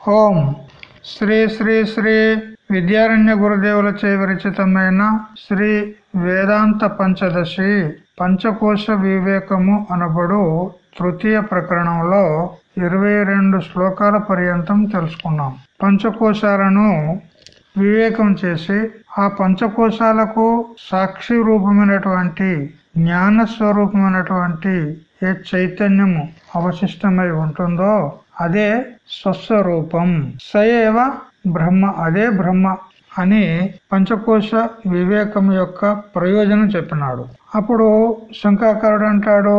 ఓం శ్రీ శ్రీ శ్రీ విద్యారణ్య గురుదేవులచే విరచితమైన శ్రీ వేదాంత పంచదశి పంచకోశ వివేకము అనబడు తృతీయ ప్రకరణంలో ఇరవై రెండు శ్లోకాల పర్యంతం తెలుసుకున్నాం. పంచకోశాలను వివేకం చేసి ఆ పంచకోశాలకు సాక్షి రూపమైనటువంటి జ్ఞాన స్వరూపమైనటువంటి ఏ చైతన్యము అవశిష్టమై ఉంటుందో అదే స్వస్వరూపం సయేవ బ్రహ్మ అదే బ్రహ్మ అని పంచకోశ వివేకం యొక్క ప్రయోజనం చెప్పినాడు. అప్పుడు శంకాకారుడు అంటాడు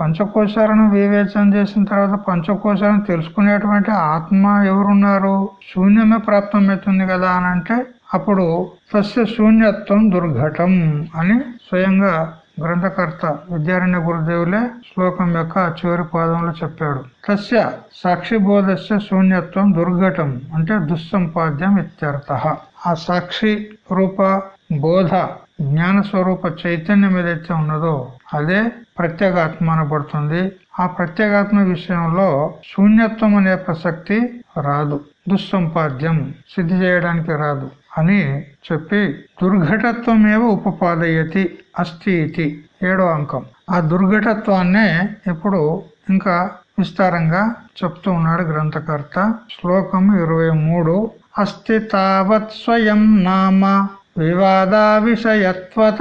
పంచకోశాలను వివేచన చేసిన తర్వాత పంచకోశాలను తెలుసుకునేటువంటి ఆత్మ ఎవరున్నారు? శూన్యమే ప్రాప్తమవుతుంది కదా అని అంటే అప్పుడు సస్య శూన్యత్వం దుర్ఘటం అని స్వయంగా గ్రంథకర్త విద్యారణ్య గురుదేవులే శ్లోకం యొక్క చివరి పాదంలో చెప్పాడు. తస్య సాక్షిబోధస్య శూన్యత్వం దుర్ఘటం అంటే దుస్సంపాద్యం ఇత్యర్థ. ఆ సాక్షి రూప బోధ జ్ఞాన స్వరూప చైతన్యం ఏదైతే ఉన్నదో అదే ప్రత్యేగాత్మ అనబడుతుంది ఆ ప్రత్యేగాత్మ విషయంలో శూన్యత్వం అనే ప్రసక్తి రాదు. దుస్సంపాద్యం సిద్ధి చేయడానికి రాదు. అని చెప్పి దుర్ఘటత్వమేవ ఉపపాదయతి అస్థి ఇది. ఏడో అంకం. ఆ దుర్ఘటత్వాన్నే ఇప్పుడు ఇంకా విస్తారంగా చెప్తూ ఉన్నాడు గ్రంథకర్త. శ్లోకం ఇరవై మూడు. అస్థి తావత్ స్వయం నామ వివాదా విషయత్వత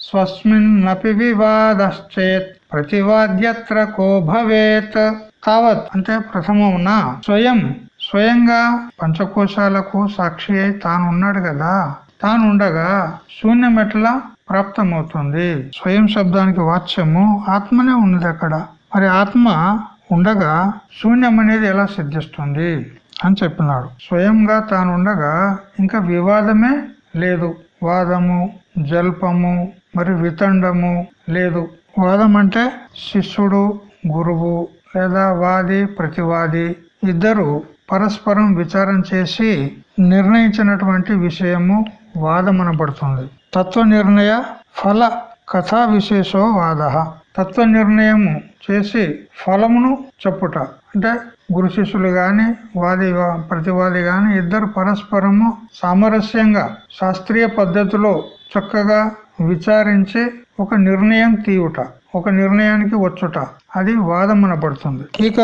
స్వస్మిన్నపి వివాదశ్చేత్ ప్రతివాద్యత్ర కో భవేత్. తావత్ అంటే ప్రథమమున స్వయం స్వయంగా పంచకోశాలకు సాక్షి అయి తాను ఉన్నాడు కదా. తాను ఉండగా శూన్యం ఎట్లా ప్రాప్తమవుతుంది. స్వయం శబ్దానికి వాచ్యము ఆత్మనే ఉన్నది అక్కడ. మరి ఆత్మ ఉండగా శూన్యం అనేది ఎలా సిద్ధిస్తుంది అని చెప్పినాడు. స్వయంగా తాను ఉండగా ఇంకా వివాదమే లేదు. వాదము జల్పము మరి వితండము లేదు. వాదం అంటే శిష్యుడు గురువు లేదా వాది ప్రతివాది ఇద్దరు పరస్పరం విచారం చేసి నిర్ణయించినటువంటి విషయము వాదమనబడుతుంది. తత్వ నిర్ణయ ఫల కథా విశేషో వాద. తత్వ నిర్ణయము చేసి ఫలమును చెప్పుట. అంటే గురు శిష్యులు గాని వాది ప్రతివాది గాని ఇద్దరు పరస్పరము సామరస్యంగా శాస్త్రీయ పద్ధతిలో చక్కగా విచారించి ఒక నిర్ణయం తీయుట ఒక నిర్ణయానికి వచ్చుట. అది వాదమనబడుతుంది. ఇక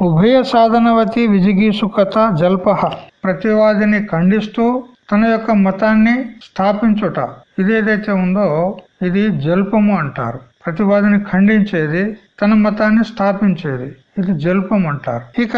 ఉభయ సాధనవతి విజిగీసుకత జల్పహ ప్రతివాదిని ఖండిస్తూ తన యొక్క మతాన్ని స్థాపించుట ఇదేదైతే ఉందో ఇది జల్పము అంటారు. ప్రతివాదిని ఖండించేది తన మతాన్ని స్థాపించేది. ఇది జల్పం అంటారు. ఇక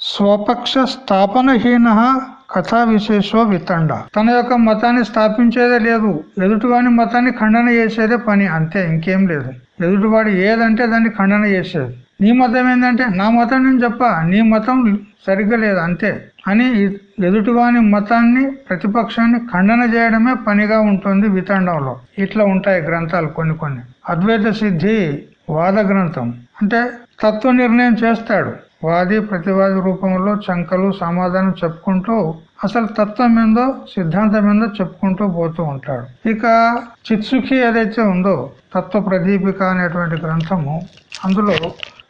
స్వపక్ష స్థాపనహీన కథా విశేషో వితండ. తన యొక్క మతాన్ని స్థాపించేదే లేదు. ఎదుటివాని మతాన్ని ఖండన చేసేదే పని. అంతే ఇంకేం లేదు. ఎదుటివాడు ఏదంటే దాన్ని ఖండన చేసేది. నీ మతం ఏంటంటే నా మతం నేను చెప్ప నీ మతం సరిగ్గా లేదు అంతే. అని ఎదుటివాని మతాన్ని ప్రతిపక్షాన్ని ఖండన చేయడమే పనిగా ఉంటుంది వితండంలో. ఇట్లా ఉంటాయి గ్రంథాలు కొన్ని కొన్ని. అద్వైత సిద్ధి వాద గ్రంథం. అంటే తత్వ నిర్ణయం చేస్తాడు. వాది ప్రతివాది రూపంలో చంకలు సమాధానం చెప్పుకుంటూ అసలు తత్వం ఏందో సిద్ధాంతం ఏందో చెప్పుకుంటూ పోతూ ఉంటాడు. ఇక చిత్సుఖి ఏదైతే ఉందో తత్వ ప్రదీపిక అనేటువంటి గ్రంథము అందులో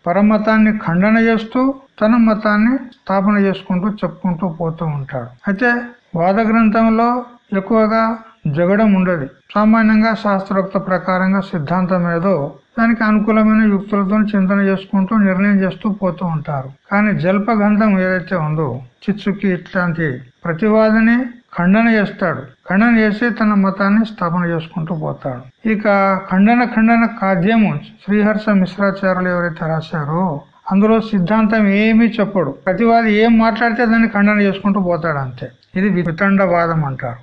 పరమతాన్ని ఖండన చేస్తూ తన మతాన్ని స్థాపన చేసుకుంటూ చెప్పుకుంటూ పోతూ ఉంటాడు. అయితే వాద గ్రంథంలో ఎక్కువగా జగడం ఉండదు. సామాన్యంగా శాస్త్రోక్త ప్రకారంగా సిద్ధాంతం ఏదో దానికి అనుకూలమైన యుక్తులతో చింతన చేసుకుంటూ నిర్ణయం చేస్తూ పోతూ ఉంటారు. కానీ జల్ప గంధం ఏదైతే ఉందో చిచ్చుకి ఇట్లాంటి ప్రతివాదిని ఖండన చేస్తాడు. ఖండన చేసి తన మతాన్ని స్థాపన చేసుకుంటూ పోతాడు. ఇక ఖండన ఖండన కాద్యము శ్రీహర్ష మిశ్రాచార్యులు ఎవరైతే రాశారో అందులో సిద్ధాంతం ఏమీ చెప్పడు. ప్రతివాది ఏం మాట్లాడితే దాన్ని ఖండన చేసుకుంటూ పోతాడు అంతే. ఇది వితండవాదం అంటారు.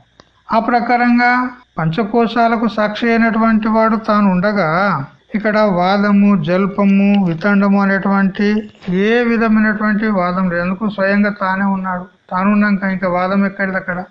ఆ ప్రకారంగా పంచకోశాలకు సాక్షి అయినటువంటి వాడు తాను ఉండగా ఇక్కడ వాదము జల్పము వితండము అనేటువంటి ఏ విధమైనటువంటి వాదం లేదు. ఎందుకు? స్వయంగా తానే ఉన్నాడు. తానున్నాక ఇంకా వాదం ఎక్కడిది అక్కడ?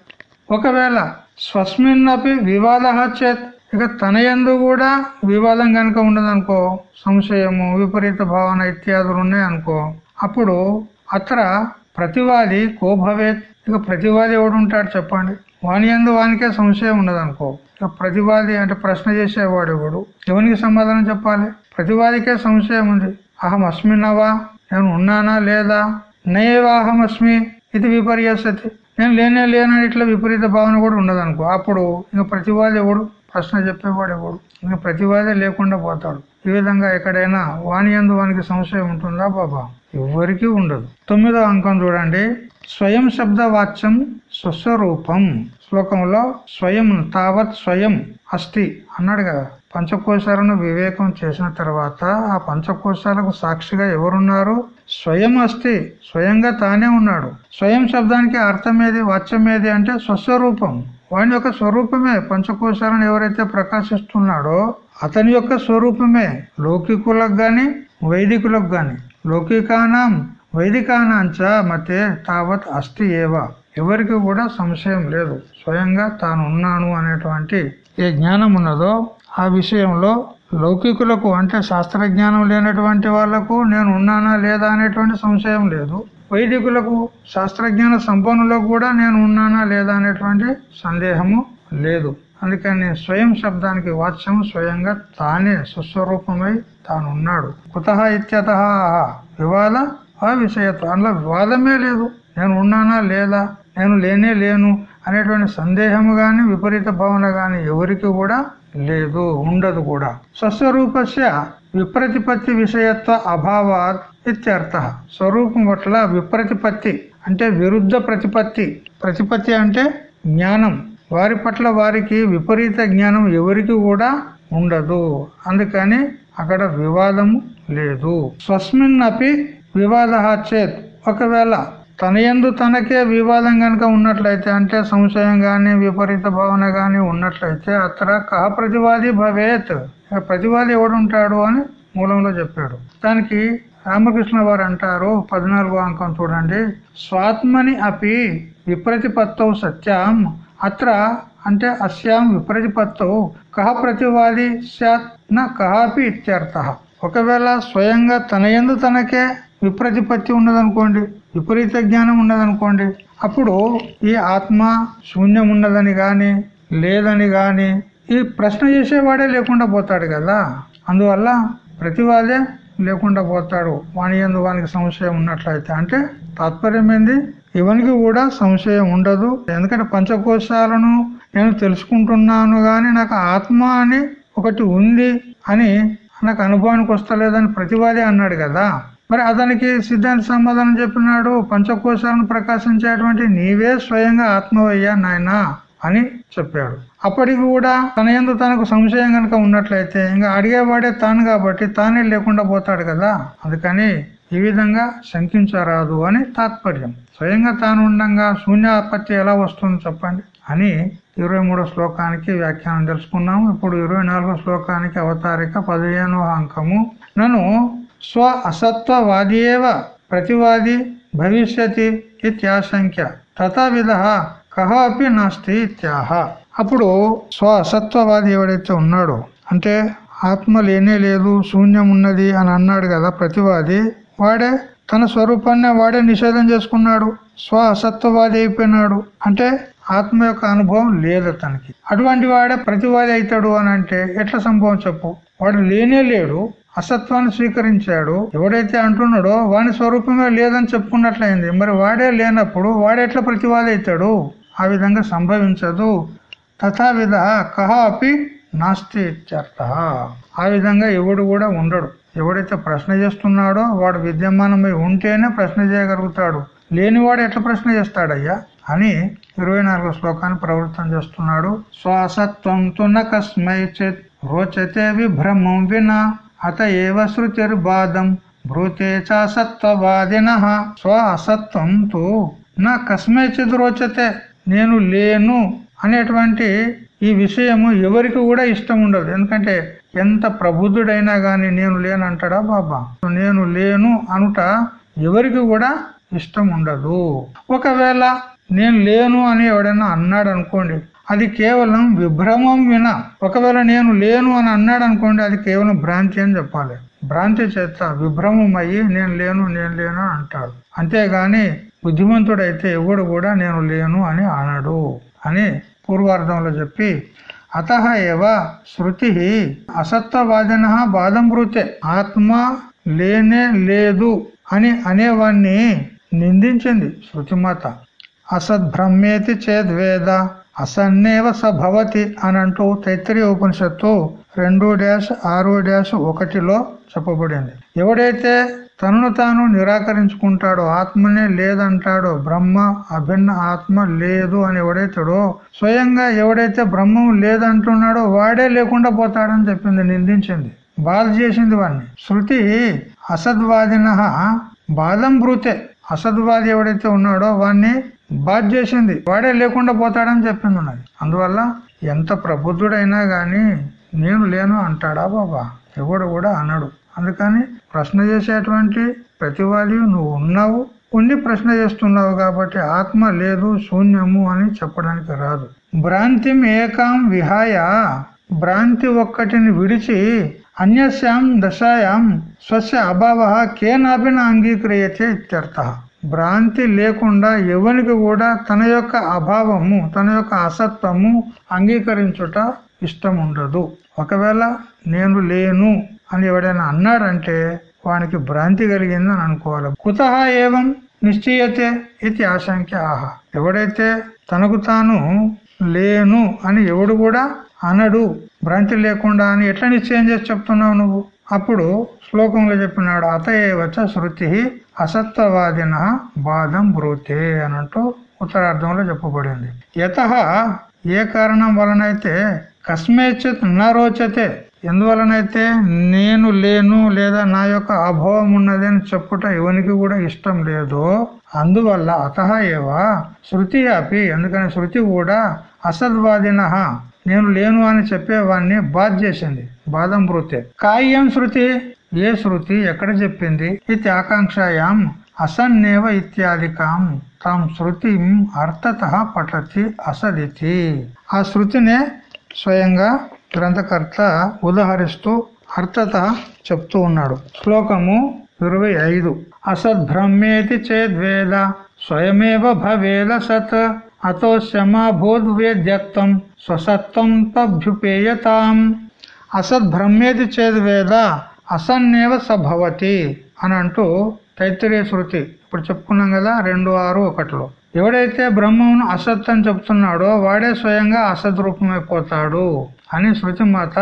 ఒకవేళ స్వస్మిన్నపి వివాద చేత్. ఇక తన ఎందు కూడా వివాదం కనుక ఉండదనుకో సంశయము విపరీత భావన ఇత్యాదులు ఉన్నాయనుకో అప్పుడు అత్ర ప్రతివాది కోభవేత్ ఇక ప్రతివాది ఎవడుంటాడు చెప్పండి? వాని ఎందు వానికే సంశయం ఉండదనుకో ప్రతివాది అంటే ప్రశ్న చేసేవాడు ఎవడు? ఎవరికి సమాధానం చెప్పాలి? ప్రతివాదికే సంశయం ఉంది. అహం అస్మిన్నవా? నేను ఉన్నానా లేదా? నయేవాహమస్మి ఇది విపర్యసతి. నేను లేనే లేనని ఇట్లా విపరీత భావన కూడా ఉండదు అనుకో అప్పుడు ఇంకా ప్రతివాది ఎవడు? ప్రశ్న చెప్పేవాడు ఎవడు? ఇంకా ప్రతివాదే లేకుండా పోతాడు. ఈ విధంగా ఎక్కడైనా వాణి అందు వానికి సంశయం ఉంటుందా బాబా? ఎవరికి ఉండదు. తొమ్మిదో అంకం చూడండి. స్వయం శబ్ద వాచ్యం స్వస్వరూపం. శ్లోకంలో స్వయం తావత్ స్వయం అస్థి అన్నాడు కదా. పంచకోశాలను వివేకం చేసిన తర్వాత ఆ పంచకోశాలకు సాక్షిగా ఎవరున్నారు? స్వయం అస్థి స్వయంగా తానే ఉన్నాడు. స్వయం శబ్దానికి అర్థం ఏది? వాచ్యం ఏది? అంటే స్వస్వరూపం. వాని యొక్క స్వరూపమే. పంచకోశాలను ఎవరైతే ప్రకాశిస్తున్నాడో అతని యొక్క స్వరూపమే. లౌకికులకు గాని వైదికులకు గాని. లౌకికానం వైదికానాంచ మతే తావత్ అస్థి ఏవ. ఎవరికి కూడా సంశయం లేదు. స్వయంగా తాను ఉన్నాను అనేటువంటి ఏ జ్ఞానం ఉన్నదో ఆ విషయంలో లౌకికులకు అంటే శాస్త్ర జ్ఞానం లేనటువంటి వాళ్ళకు నేను ఉన్నానా లేదా అనేటువంటి సంశయం లేదు. వైదికులకు శాస్త్రజ్ఞాన సంపన్నులకు కూడా నేను ఉన్నానా లేదా అనేటువంటి సందేహము లేదు. అందుకని స్వయం శబ్దానికి వాచ్యం స్వయంగా తానే సుస్వరూపమై తాను ఉన్నాడు కుత ఇత్యత వివాద అవిషయత్వ అందులో వివాదమే లేదు. నేను ఉన్నానా లేదా నేను లేనే లేను అనేటువంటి సందేహము గాని విపరీత భావన గాని ఎవరికి కూడా లేదు ఉండదు కూడా. స్వస్వరూపస్య విప్రతిపత్తి విషయత్వ అభావాత్ ఇత్యర్థ. స్వరూపం పట్ల విప్రతిపత్తి అంటే విరుద్ధ ప్రతిపత్తి. ప్రతిపత్తి అంటే జ్ఞానం. వారి పట్ల వారికి విపరీత జ్ఞానం ఎవరికి కూడా ఉండదు. అందుకని అక్కడ వివాదము లేదు. స్వస్మిన్ అపి వివాద చేత్. ఒకవేళ తన ఎందు తనకే వివాదం గనక ఉన్నట్లయితే అంటే సంశయం కానీ విపరీత భావన కానీ ఉన్నట్లయితే అత్ర కహ ప్రతివాది భవేత్. ప్రతివాది ఎవడుంటాడు అని మూలంలో చెప్పాడు. దానికి రామకృష్ణ వారు అంటారు పద్నాలుగో అంకం చూడండి. స్వాత్మని అపి విప్రతిపత్తౌ సత్యం. అత్ర అంటే అస్యాం విప్రతిపత్తౌ. కహ ప్రతివాది సత్ నా కహాపి ఇత్యర్థ. ఒకవేళ స్వయంగా తన ఎందు తనకే విప్రతిపత్తి ఉన్నదనుకోండి విపరీత జ్ఞానం ఉన్నదనుకోండి అప్పుడు ఈ ఆత్మ శూన్యం ఉన్నదని గాని లేదని గాని ఈ ప్రశ్న చేసేవాడే లేకుండా పోతాడు కదా. అందువల్ల ప్రతివాదే లేకుండా పోతాడు. వాని ఎందు వానికి సంశయం ఉన్నట్లయితే అంటే తాత్పర్యం ఏంది? ఇవనికి కూడా సంశయం ఉండదు. ఎందుకంటే పంచకోశాలను నేను తెలుసుకుంటున్నాను కానీ నాకు ఆత్మ అని ఒకటి ఉంది అని నాకు అనుభవానికి వస్తలేదని ప్రతివాదే అన్నాడు కదా. మరి అతనికి సిద్ధాంత సమాధానం చెప్పినాడు పంచకోశాలను ప్రకాశించేటువంటి నీవే స్వయంగా ఆత్మవయ్యా నాయన అని చెప్పాడు. అప్పటికి కూడా తన ఎందు తనకు సంశయం కనుక ఉన్నట్లయితే ఇంకా అడిగేవాడే తాను కాబట్టి తానే లేకుండా పోతాడు కదా? అందుకని ఈ విధంగా శంకించరాదు అని తాత్పర్యం. స్వయంగా తాను ఉండంగా శూన్యాపత్తి ఎలా వస్తుంది చెప్పండి అని ఇరవై మూడో శ్లోకానికి వ్యాఖ్యానం తెలుసుకున్నాము. ఇప్పుడు ఇరవై నాలుగో శ్లోకానికి అవతారిక పదిహేనో అంకము. నన్ను స్వ అసత్వవాదియేవ ప్రతివాది భవిష్యతి ఇత్యాశంక్య. తథావిధ కహ అపి నాస్తి ఇత్యాహ. అప్పుడు స్వ అసత్వవాది ఎవడైతే ఉన్నాడో అంటే ఆత్మ లేనే లేదు శూన్యం ఉన్నది అని అన్నాడు కదా ప్రతివాది వాడే తన స్వరూపాన్ని వాడే నిషేధం చేసుకున్నాడు స్వ అసత్వవాది అయిపోయినాడు. అంటే ఆత్మ యొక్క అనుభవం లేదు తనకి అటువంటి వాడే ప్రతివాది అవుతాడు అని అంటే ఎట్లా సంభవం చెప్పు? వాడు లేనే లేడు అసత్వాన్ని స్వీకరించాడు. ఎవడైతే అంటున్నాడో వాని స్వరూపమే లేదని చెప్పుకున్నట్లయింది. మరి వాడే లేనప్పుడు వాడెట్లా ప్రతివాది ఆ విధంగా సంభవించదు. తథావిధ కహ అపి నాస్తి ఇత్యర్థ. ఆ విధంగా ఎవడు కూడా ఉండడు. ఎవడైతే ప్రశ్న చేస్తున్నాడో వాడు విద్యమానమై ఉంటేనే ప్రశ్న చేయగలుగుతాడు. లేనివాడు ఎట్లా ప్రశ్న చేస్తాడయ్యా? అని ఇరవై నాలుగో శ్లోకాన్ని ప్రవృత్తం చేస్తున్నాడు. శ్వాసత్వం తున కస్మై చిత్ రోచతే విభ్రమం వినా. అత ఏవ శృతిర్బాధం? భ్రూతే చాసత్వవాదిన స్వ అసత్వం తో నా కస్మై చిత్ రోచతే. నేను లేను అనేటువంటి ఈ విషయము ఎవరికి కూడా ఇష్టం ఉండదు. ఎందుకంటే ఎంత ప్రబుద్ధుడైనా గాని నేను లేను అంటాడా బాబా? నేను లేను అనుట ఎవరికి కూడా ఇష్టం ఉండదు. ఒకవేళ నేను లేను అని ఎవడైనా అన్నాడు అనుకోండి అది కేవలం విభ్రమం విన ఒకవేళ నేను లేను అని అన్నాడు అనుకోండి అది కేవలం భ్రాంతి అని చెప్పాలి. భ్రాంతి చేత విభ్రమం అయ్యి నేను లేను నేను లేను అంటాడు. అంతేగాని బుద్ధిమంతుడైతే ఎవడు కూడా నేను లేను అని అనడు అని పూర్వార్థంలో చెప్పి అత ఏవ శృతి అసత్వవాదిన బాధం భృతే ఆత్మ లేనే లేదు అని అనేవాణ్ణి నిందించింది శృతిమాత. అసద్భ్రమేతి చేద్వేద అసన్నేవ సభవతి అని అంటూ తైత్రీయ ఉపనిషత్తు రెండు డాష్ ఆరు డాష్ ఒకటిలో చెప్పబడింది. ఎవడైతే తనను తాను నిరాకరించుకుంటాడో ఆత్మనే లేదంటాడో బ్రహ్మ అభిన్న ఆత్మ లేదు అని ఎవడైతాడో స్వయంగా ఎవడైతే బ్రహ్మం లేదంటున్నాడో వాడే లేకుండా పోతాడని చెప్పింది నిందించింది. బాధ చేసింది వాడిని శృతి అసద్వాదిన బాధం బ్రూతే. అసద్వాది ఎవడైతే ఉన్నాడో వాడిని బాధ చేసింది. వాడే లేకుండా పోతాడని చెప్పింది ఉన్నది. అందువల్ల ఎంత ప్రబుద్ధుడైనా గాని నేను లేను అంటాడా బాబా? ఎవడు కూడా అనడు. అందుకని ప్రశ్న చేసేటువంటి ప్రతివాది నువ్వు ఉన్నావు. ఉండి ప్రశ్న చేస్తున్నావు కాబట్టి ఆత్మ లేదు శూన్యము అని చెప్పడానికి రాదు. భ్రాంతి ఏకాం విహాయ. భ్రాంతి ఒక్కటిని విడిచి అన్యస్యాం దశాయాం స్వస్య అభావ కేనాపిన అంగీక్రియతే ఇత్యర్థ. భ్రాంతి లేకుండా ఎవనికి కూడా తన యొక్క అభావము తన యొక్క అసత్వము అంగీకరించుట ఇష్టం ఉండదు ఒకవేళ నేను లేను అని ఎవడైనా అన్నాడంటే వానికి భ్రాంతి కలిగిందని అనుకోవాలి. కుత ఏవం నిశ్చయతే ఇది ఆశంక్య ఆహ. ఎవడైతే తనకు తాను లేను అని ఎవడు కూడా అనడు. భ్రాంతి లేకుండా అని ఎట్లా నిశ్చయం చేసి చెప్తున్నావు నువ్వు? అప్పుడు శ్లోకంలో చెప్పినాడు అతయేవచ శృతి అసత్వవాదిన బాధం బ్రూతే అనంటూ ఉత్తరార్థంలో చెప్పబడింది. యత ఏ కారణం వలనైతే కస్మేచిత్ నరోచతే ఎందువలనైతే నేను లేను లేదా నా యొక్క అభావం ఉన్నది అని చెప్పుట ఎవనికి కూడా ఇష్టం లేదు అందువల్ల అత ఏవా శృతి అపి ఎందుకని శృతి కూడా అసద్వాదిన నేను లేను అని చెప్పేవాడిని బాధ చేసింది బాధం బృతే కాయ్యం శృతి ఏ శృతి ఎక్కడ చెప్పింది? ఇది ఆకాంక్షాయాం అసన్నేవ ఇత్యాదికాం. తాం శృతి అర్థత పఠతి అసదితి. ఆ శృతినే స్వయంగా గ్రంథకర్త ఉదహరిస్తూ అర్థత చెప్తూ ఉన్నాడు. శ్లోకము ఇరవై ఐదు. అసద్భ్రమేతి చేద్వేద స్వయమేవ భవేద సత్. అతోశ్యమాభూద్వేద్యత్వం స్వసత్వం తభ్యుపేయతాం. అసద్భ్రమేతి చేద్వేద అసన్నేవ సభవతి అని అంటూ తైత్రీయ శృతి. ఇప్పుడు చెప్పుకున్నాం కదా రెండు ఆరు ఒకటిలో. ఎవడైతే బ్రహ్మమును అసత్ అని చెప్తున్నాడో వాడే స్వయంగా అసద్ రూపమైపోతాడు అని శృతి మాత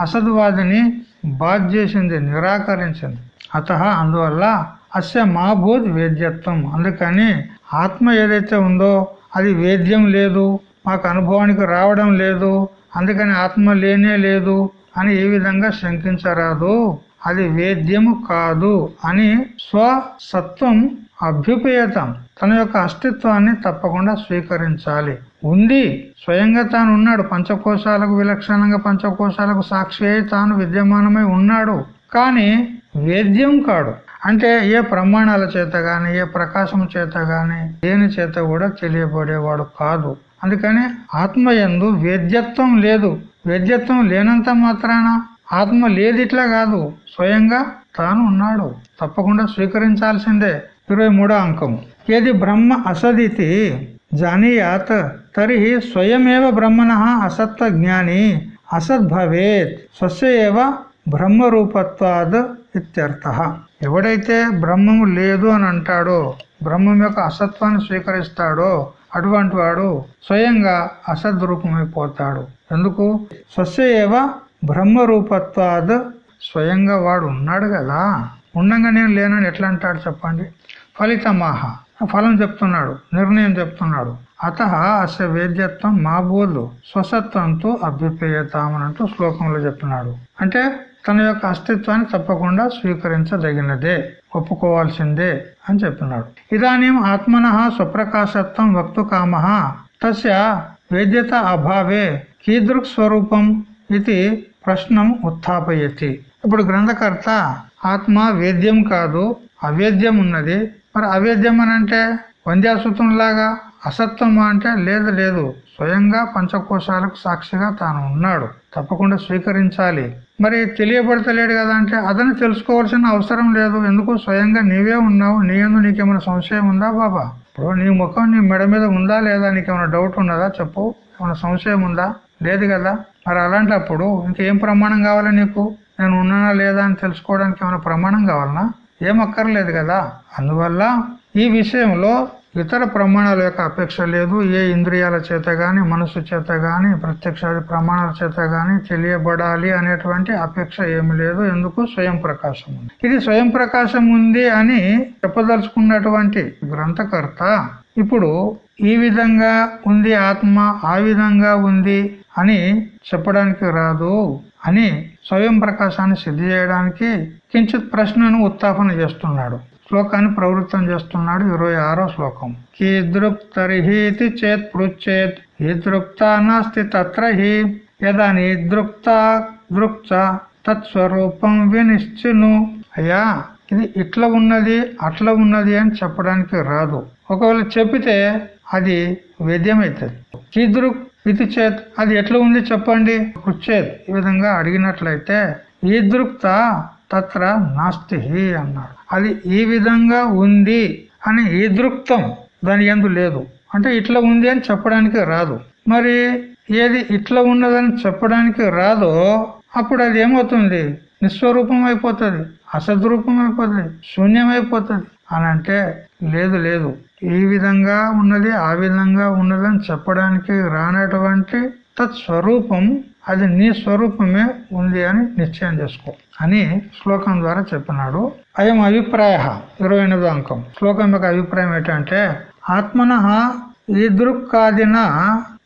అసద్వాదిని బాధ చేసింది నిరాకరించింది. అత అందువల్ల అస్య మాభూత్ వేద్యత్వం. అందుకని ఆత్మ ఏదైతే ఉందో అది వేద్యం లేదు మాకు అనుభవానికి రావడం లేదు అందుకని ఆత్మ లేనే లేదు అని ఏ విధంగా శంకించరాదు. అది వేద్యము కాదు అని స్వసత్వం అభ్యుపేతం. తన యొక్క అస్తిత్వాన్ని తప్పకుండా స్వీకరించాలి. ఉంది స్వయంగా తాను ఉన్నాడు పంచకోశాలకు విలక్షణంగా పంచకోశాలకు సాక్షి అయి తాను విద్యమానమై ఉన్నాడు. కానీ వేద్యం కాడు. అంటే ఏ ప్రమాణాల చేత గాని ఏ ప్రకాశం చేత గాని దేని చేత కూడా తెలియబడేవాడు కాదు. అందుకని ఆత్మ ఎందు వేద్యత్వం లేదు. వేద్యత్వం లేనంత మాత్రాన ఆత్మ లేదిట్లా కాదు. స్వయంగా తాను ఉన్నాడు. తప్పకుండా స్వీకరించాల్సిందే. ఇరవై మూడో అంకం. ఏది బ్రహ్మ అసదితి? జానీయాత్. తరిహి స్వయమేవ బ్రహ్మణ అసత్వ జ్ఞాని. అసద్భవేత్ స్వస్యవ బ్రహ్మరూపత్వాద్ ఇత్యర్థ. ఎవడైతే బ్రహ్మము లేదు అని అంటాడో బ్రహ్మం యొక్క అసత్వాన్ని స్వీకరిస్తాడో అటువంటి వాడు స్వయంగా అసద్రూపమైపోతాడు. ఎందుకు? స్వస్యవ బ్రహ్మరూపత్వాద్ స్వయంగా వాడు ఉన్నాడు కదా. ఉండగా నేను లేనని ఎట్లా అంటాడు చెప్పండి? ఫలితమాహ. ఫలం చెప్తున్నాడు నిర్ణయం చెప్తున్నాడు. అత అస వేద్యత్వం మా బోధు. స్వసత్వంతో అభ్యుపేయతామనంటూ శ్లోకంలో చెప్తున్నాడు. అంటే తన యొక్క అస్తిత్వాన్ని తప్పకుండా స్వీకరించదగినదే ఒప్పుకోవాల్సిందే అని చెప్పినాడు ఇదానీం ఆత్మన స్వప్రకాశత్వం వక్తు కామ తస్య వేద్యత అభావే కీదృక్ స్వరూపం ఇది ప్రశ్నం ఉత్థాపయతి. ఇప్పుడు గ్రంథకర్త ఆత్మ వేద్యం కాదు అవేద్యం ఉన్నది. మరి అవేద్యం అని అంటే వంద్యాసూతం లాగా అసత్వం అంటే లేదు లేదు స్వయంగా పంచకోశాలకు సాక్షిగా తాను ఉన్నాడు. తప్పకుండా స్వీకరించాలి. మరి తెలియబడతలేడు కదా అంటే అతను తెలుసుకోవాల్సిన అవసరం లేదు. ఎందుకు స్వయంగా నీవే ఉన్నావు. నీ ఎందు నీకేమైనా సంశయం ఉందా బాబా? ఇప్పుడు నీ ముఖం నీ మెడ మీద ఉందా లేదా? నీకేమైనా డౌట్ ఉన్నదా? చెప్పు. ఏమైనా సంశయం ఉందా? లేదు కదా. మరి అలాంటప్పుడు ఇంకేం ప్రమాణం కావాలి నీకు? నేను ఉన్నానా లేదా అని తెలుసుకోవడానికి ఏమైనా ప్రమాణం కావాలనా? ఏం అక్కర్లేదు కదా. అందువల్ల ఈ విషయంలో ఇతర ప్రమాణాల యొక్క అపేక్ష లేదు. ఏ ఇంద్రియాల చేత గాని మనసు చేత గాని ప్రత్యక్ష ప్రమాణాల చేత గాని తెలియబడాలి అనేటువంటి అపేక్ష ఏమి లేదు. ఎందుకు? స్వయం ప్రకాశం ఉంది. ఇది స్వయం ప్రకాశం ఉంది అని చెప్పదలుచుకున్నటువంటి గ్రంథకర్త ఇప్పుడు ఈ విధంగా ఉంది ఆత్మ ఆ విధంగా ఉంది అని చెప్పడానికి రాదు అని స్వయం ప్రకాశాన్ని సిద్ధి చేయడానికి కించిత్ ప్రశ్నను ఉత్థాపన చేస్తున్నాడు. శ్లోకాన్ని ప్రవృత్తం చేస్తున్నాడు ఇరవై ఆరో శ్లోకం. కీదృక్ తరిహీతి చేత్ పృచ్చేత్ హీదృక్త నాస్తి తత్ర హి యదా నిదృక్త దృక్చ తత్స్వరూపం వినిశ్చిను. అయ్యా ఇది ఇట్లా ఉన్నది అట్లా ఉన్నది అని చెప్పడానికి రాదు. ఒకవేళ చెప్పితే అది వేద్యమవుతుంది కీదృక్ ఇది చేత్ అది ఎట్లా ఉంది చెప్పండి? పృచ్చేత్. ఈ విధంగా అడిగినట్లయితే ఈ దృక్త తత్ర నాస్తి అన్నారు. అది ఈ విధంగా ఉంది అని ఈదృక్తం దాని ఎందు లేదు. అంటే ఇట్లా ఉంది అని చెప్పడానికి రాదు. మరి ఏది ఇట్లా ఉన్నదని చెప్పడానికి రాదో అప్పుడు అది ఏమవుతుంది? నిస్వరూపం అయిపోతుంది అసద్రూపం అయిపోతుంది శూన్యం అయిపోతుంది అని అంటే లేదు లేదు. ఈ విధంగా ఉన్నది ఆ విధంగా ఉన్నదని చెప్పడానికి రానటువంటి తత్స్వరూపం అది నీ స్వరూపమే ఉంది అని నిశ్చయం చేసుకో. అని శ్లోకం ద్వారా చెప్పినాడు. అయం అభిప్రాయ ఇరవై ఎనిమిదో అంకం. శ్లోకం యొక్క అభిప్రాయం ఏంటంటే ఆత్మన ఈదృక్కాదిన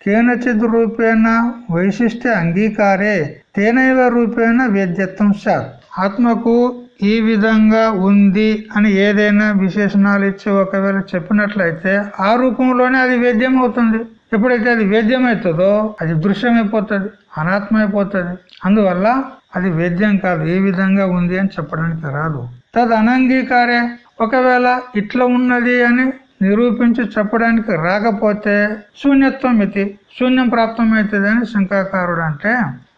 కేనచిద్ రూపేణ వైశిష్ట్య అంగీకారే తేనైవ రూపేణ వేద్యత్వం సార్ ఆత్మకు ఈ విధంగా ఉంది అని ఏదైనా విశేషణాలు ఇచ్చి ఒకవేళ చెప్పినట్లయితే ఆ రూపంలోనే అది వేద్యం అవుతుంది ఎప్పుడైతే అది వేద్యం అవుతుందో అది దృశ్యమైపోతుంది అనాత్మ అయిపోతుంది అందువల్ల అది వేద్యం కాదు ఏ విధంగా ఉంది అని చెప్పడానికి రాదు. తద్ అనంగీకారే ఒకవేళ ఇట్లా ఉన్నది అని నిరూపించి చెప్పడానికి రాకపోతే శూన్యత్వం ఇది శూన్యం ప్రాప్తం అవుతుంది అని శంకాకారుడు అంటే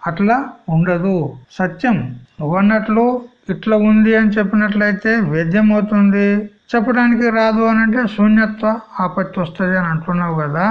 అట్లా ఉండదు. సత్యం. నువ్వన్నట్లు ఇట్లా ఉంది అని చెప్పినట్లయితే వేద్యం అవుతుంది చెప్పడానికి రాదు అని అంటే శూన్యత్వ ఆపత్తి వస్తుంది అని అంటున్నావు కదా.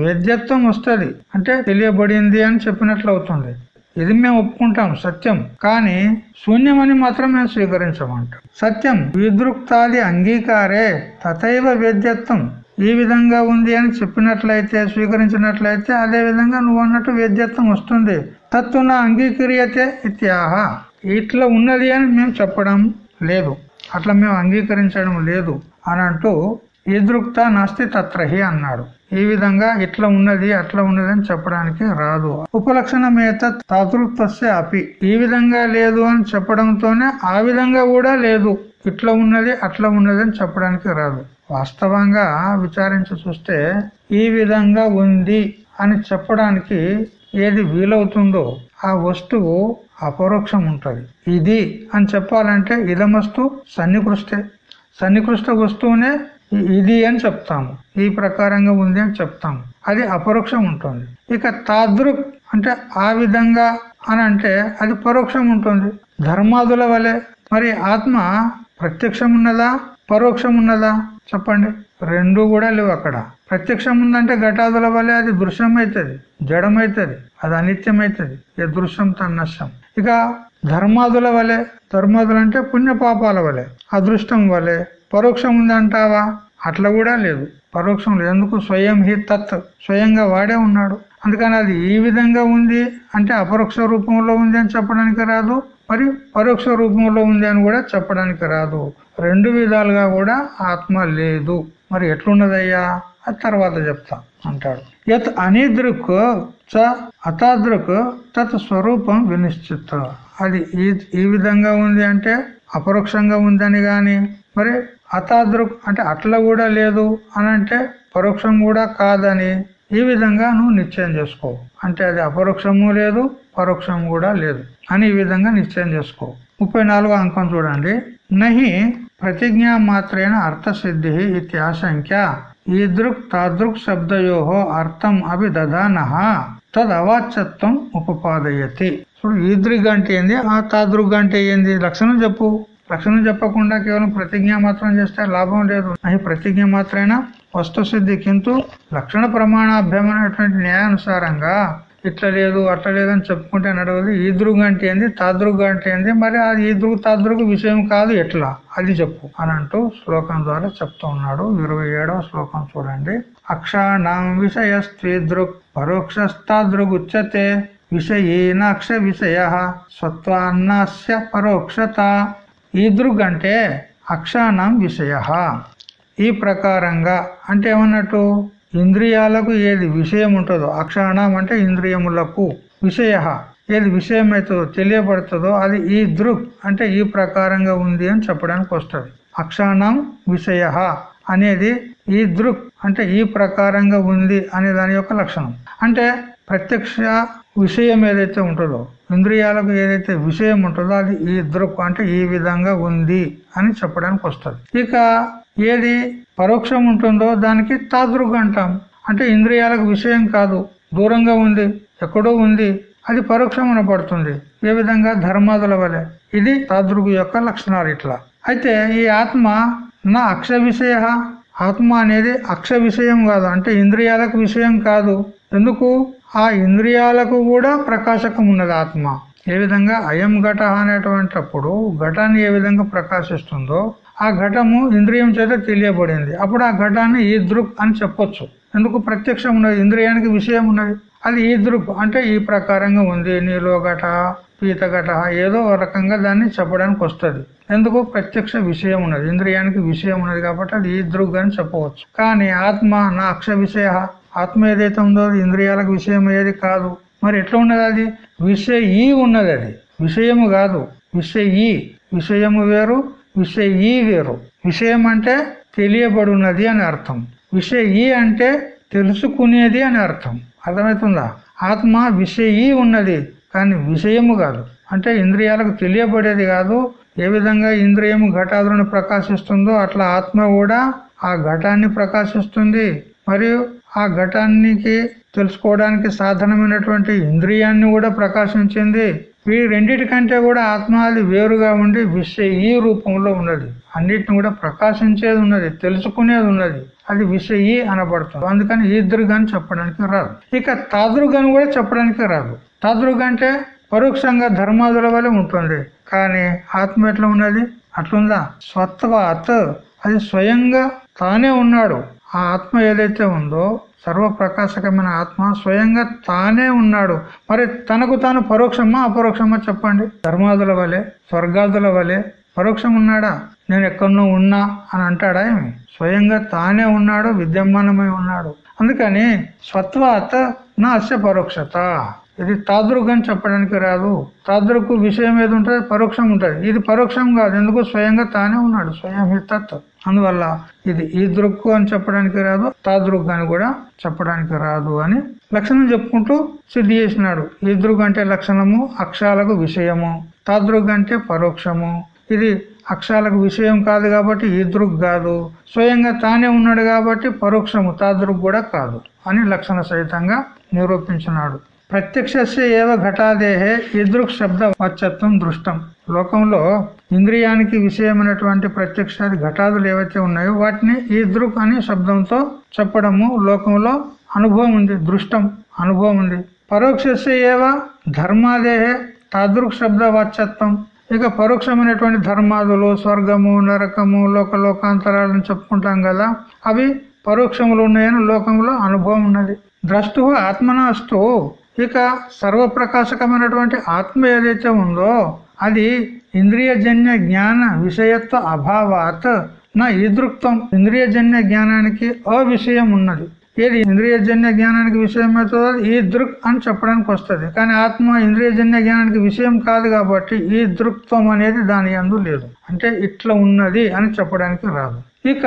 వేద్యత్వం వస్తుంది. అంటే తెలియబడింది అని చెప్పినట్లు అవుతుంది ఇది మేము ఒప్పుకుంటాం సత్యం. కానీ శూన్యమని మాత్రం మేము స్వీకరించమంటాం. సత్యం విదృక్తాది అంగీకారే తథైవ వేద్యత్వం. ఈ విధంగా ఉంది అని చెప్పినట్లయితే స్వీకరించినట్లయితే అదే విధంగా నువ్వు అన్నట్టు వేద్యత్వం వస్తుంది. తత్తున అంగీకరియతే ఇత్యాహ. ఇట్లా ఉన్నది అని మేము చెప్పడం లేదు. అట్లా మేము అంగీకరించడం లేదు. అని అంటూ ఎదురుక్త నాస్తి తత్రహి అన్నాడు. ఈ విధంగా ఇట్లా ఉన్నది అట్లా ఉన్నది అని చెప్పడానికి రాదు. ఉపలక్షణమేత తాతృత్వస్య అపి. ఈ విధంగా లేదు అని చెప్పడంతోనే ఆ విధంగా కూడా లేదు. ఇట్లా ఉన్నది అట్లా ఉన్నది అని చెప్పడానికి రాదు. వాస్తవంగా విచారించి చూస్తే ఈ విధంగా ఉంది అని చెప్పడానికి ఏది వీలవుతుందో ఆ వస్తువు అపరోక్షం ఉంటది ఇది అని చెప్పాలంటే ఇదమస్తు సన్నికృష్టే. సన్నికృష్ట వస్తువునే ఇది అని చెప్తాము. ఈ ప్రకారంగా ఉంది అని చెప్తాము. అది అపరోక్షం ఉంటుంది. ఇక తాదృక్ అంటే ఆ విధంగా అని అంటే అది పరోక్షం ఉంటుంది. ధర్మాదుల వలె. మరి ఆత్మ ప్రత్యక్షం ఉన్నదా పరోక్షం ఉన్నదా చెప్పండి. రెండు కూడా లేవు అక్కడ. ప్రత్యక్షం ఉందంటే ఘటాదుల వల్ల అది దృశ్యం అవుతుంది జడమైతుంది అది అనిత్యమైతుంది. ఏ దృశ్యం తన్నశ్యం ఇక ధర్మాదుల వలె ధర్మాదులు అంటే పుణ్య పాపాల వలె అదృష్టం వలె పరోక్షం ఉందంటావా అట్లా కూడా లేదు. పరోక్షం లేదు ఎందుకు స్వయం హి తత్ స్వయంగా వాడే ఉన్నాడు. అందుకని అది ఈ విధంగా ఉంది అంటే అపరోక్ష రూపంలో ఉంది అని చెప్పడానికి రాదు మరి పరోక్ష రూపంలో ఉంది అని కూడా చెప్పడానికి రాదు. రెండు విధాలుగా కూడా ఆత్మ లేదు. మరి ఎట్లున్నదయ్యా? అది తర్వాత చెప్తా అంటాడు. యత్ అనిదృక్ చ అతాదృక్ తత్ స్వరూపం వినిశ్చిత. అది ఈ ఈ విధంగా ఉంది అంటే అపరోక్షంగా ఉందని గాని మరి అతాదృక్ అంటే అట్లా కూడా లేదు అని అంటే పరోక్షం కూడా కాదని ఈ విధంగా నువ్వు నిశ్చయం చేసుకో. అంటే అది అపరోక్షము లేదు పరోక్షం కూడా లేదు అని ఈ విధంగా నిశ్చయం చేసుకో. ముప్పై నాలుగో అంకం చూడండి. నహి ప్రతిజ్ఞా మాత్రేణ అర్థసిద్ధి ఇత్యాశంక్య ఈదృక్ తాదృక్ శబ్దయో అర్థం అవి దదాన. తద్ ఉపపాదయతి. ఇప్పుడు ఈదృగ్ అంటే ఏంది? ఆ తాదృగ్ అంటే ఏంది? లక్షణం చెప్పు. లక్షణం చెప్పకుండా కేవలం ప్రతిజ్ఞ మాత్రం చేస్తే లాభం లేదు. అవి ప్రతిజ్ఞ మాత్రమేనా వస్తు సిద్ధి కింద లక్షణ ప్రమాణాభ్యమైనటువంటి న్యాయానుసారంగా ఇట్లా లేదు అట్లా లేదని చెప్పుకుంటే నడవదు. ఈదృగ్ అంటే ఏంది? తాదృగ్ అంటే ఏంది? మరి అది ఈదృగ్ తాదృగు విషయం కాదు ఎట్లా? అది చెప్పు అని అంటూ శ్లోకం ద్వారా చెప్తూ ఉన్నాడు. ఇరవై శ్లోకం చూడండి. అక్షాణం విషయస్త్రీదృక్ పరోక్షస్తాదృగుచ్యతే విషయీనాక్ష విషయ స్వత్వాన్నాస్య పరోక్షత. ఈదృగ్ అంటే విషయ. ఈ ప్రకారంగా అంటే ఏమన్నట్టు? ఇంద్రియాలకు ఏది విషయం ఉంటుందో అక్షాణం అంటే ఇంద్రియములకు విషయ. ఏది విషయం అవుతుందో తెలియబడుతుందో అది ఈ దృక్ అంటే ఈ ప్రకారంగా ఉంది అని చెప్పడానికి వస్తుంది. అక్షాణం విషయ అనేది ఈ దృక్ అంటే ఈ ప్రకారంగా ఉంది అనే దాని యొక్క లక్షణం. అంటే ప్రత్యక్ష విషయం ఏదైతే ఉంటుందో ఇంద్రియాలకు ఏదైతే విషయం ఉంటుందో అది ఈ దృక్ అంటే ఈ విధంగా ఉంది అని చెప్పడానికి వస్తుంది. ఇక ఏది పరోక్షం ఉంటుందో దానికి తాదృగ్ అంటాం. అంటే ఇంద్రియాలకు విషయం కాదు దూరంగా ఉంది ఎక్కడో ఉంది అది పరోక్షం అనబడుతుంది ఏ విధంగా? ధర్మాదుల వలె. ఇది తాదృగు యొక్క లక్షణాలు ఇట్లా. అయితే ఈ ఆత్మ నా అక్ష విషయ ఆత్మ అనేది అక్ష విషయం కాదు అంటే ఇంద్రియాలకు విషయం కాదు. ఎందుకు? ఆ ఇంద్రియాలకు కూడా ప్రకాశకం ఉన్నది ఆత్మ. ఏ విధంగా అయం ఘట అనేటువంటిప్పుడు ఘటాన్ని ఏ విధంగా ప్రకాశిస్తుందో ఆ ఘటము ఇంద్రియం చేత తెలియబడింది. అప్పుడు ఆ ఘటాన్ని ఈ దృక్ అని చెప్పొచ్చు. ఎందుకు ప్రత్యక్షం ఉన్నది ఇంద్రియానికి విషయం ఉన్నది అది ఈ దృక్ అంటే ఈ ప్రకారంగా ఉంది. నీలో ఘట పీత ఘట ఏదో రకంగా దాన్ని చెప్పడానికి వస్తుంది. ఎందుకు? ప్రత్యక్ష విషయం ఉన్నది ఇంద్రియానికి విషయం ఉన్నది కాబట్టి అది ఈ దృగ్ అని చెప్పవచ్చు. కానీ ఆత్మ నా అక్ష విషయ ఆత్మ ఏదైతే ఉందో ఇంద్రియాలకు విషయం ఏది కాదు. మరి ఎట్లా ఉన్నది అది? విషయీ ఉన్నది అది. విషయము కాదు. విషయీ విషయము వేరు విషయీ వేరు. విషయం అంటే తెలియబడున్నది అని అర్థం. విషయీ అంటే తెలుసుకునేది అని అర్థం. అర్థమవుతుందా? ఆత్మ విషయీ ఉన్నది కానీ విషయము కాదు. అంటే ఇంద్రియాలకు తెలియబడేది కాదు. ఏ విధంగా ఇంద్రియము ఘటాదులను ప్రకాశిస్తుందో అట్లా ఆత్మ కూడా ఆ ఘటాన్ని ప్రకాశిస్తుంది. మరియు ఆ ఘటానికి తెలుసుకోవడానికి సాధనమైనటువంటి ఇంద్రియాన్ని కూడా ప్రకాశించింది. ఈ రెండిటికంటే కూడా ఆత్మ అది వేరుగా ఉండి విషయ ఈ రూపంలో ఉన్నది. అన్నిటిని కూడా ప్రకాశించేది ఉన్నది తెలుసుకునేది ఉన్నది. అది విషయి అనబడుతుంది. అందుకని ఈదృగాని చెప్పడానికి రాదు. ఇక తాదృగాని కూడా చెప్పడానికి రాదు. తాదృగ అంటే పరోక్షంగా ధర్మాదుల వల్ల ఉంటుంది. కానీ ఆత్మ ఎట్లా ఉన్నది? అట్లుందా? స్వత్వాత్. అది స్వయంగా తానే ఉన్నాడు. ఆ ఆత్మ ఏదైతే ఉందో సర్వప్రకాశకమైన ఆత్మ స్వయంగా తానే ఉన్నాడు. మరి తనకు తాను పరోక్షమా అపరోక్షమా చెప్పండి. ధర్మాదుల వలె స్వర్గాదుల వలె పరోక్షం ఉన్నాడా? నేను ఎక్కడో ఉన్నా అని అంటాడా ఏమి? స్వయంగా తానే ఉన్నాడు విద్యమానమై ఉన్నాడు. అందుకని స్వత్వాత నా అస్య పరోక్షత. ఇది తాదృగ్ అని చెప్పడానికి రాదు. తాదృకు విషయం ఏది ఉంటుంది? పరోక్షం ఉంటుంది. ఇది పరోక్షం కాదు. ఎందుకు? స్వయంగా తానే ఉన్నాడు. స్వయం తత్వం అందువల్ల ఇది ఈ దృక్కు అని చెప్పడానికి రాదు తాదృగ్ అని కూడా చెప్పడానికి రాదు అని లక్షణం చెప్పుకుంటూ సిద్ధి చేసినాడు. ఈ అంటే లక్షణము అక్షాలకు విషయము. తాదృగ్ అంటే పరోక్షము. ఇది అక్షాలకు విషయం కాదు కాబట్టి ఈ దృగ్ కాదు. స్వయంగా తానే ఉన్నాడు కాబట్టి పరోక్షము తాదృగ్ కూడా కాదు అని లక్షణ సహితంగా నిరూపించినాడు. ప్రత్యక్ష ఏవ ఘటాదేహే ఇదృక్ శబ్ద వచ్చత్వం దృష్టం. లోకంలో ఇంద్రియానికి విషయమైనటువంటి ప్రత్యక్షాది ఘటాదులు ఏవైతే ఉన్నాయో వాటిని ఈదృక్ అనే శబ్దంతో చెప్పడము లోకంలో అనుభవం ఉంది దృష్టం అనుభవం ఉంది. పరోక్ష ఏవ ధర్మాదేహే తాదృక్ శబ్ద వాచ్యత్వం. ఇక పరోక్షమైనటువంటి ధర్మాదులు స్వర్గము నరకము లోక లోకాంతరాలను చెప్పుకుంటాం కదా అవి పరోక్షములు ఉన్నాయని లోకంలో అనుభవం ఉన్నది. ద్రష్టు ఆత్మనాస్తు ఇక సర్వప్రకాశకమైనటువంటి ఆత్మ ఏదైతే ఉందో అది ఇంద్రియజన్య జ్ఞాన విషయత్వ అభావాత్ నా ఈదృక్తం. ఇంద్రియజన్య జ్ఞానానికి అవిషయం ఉన్నది. ఏది? ఇంద్రియజన్య జ్ఞానానికి విషయం అవుతుందో ఈ దృక్ అని చెప్పడానికి వస్తుంది. కానీ ఆత్మ ఇంద్రియజన్య జ్ఞానానికి విషయం కాదు కాబట్టి ఈ దృక్త్వం అనేది దాని అందు లేదు. అంటే ఇట్లా ఉన్నది అని చెప్పడానికి రాదు. ఇక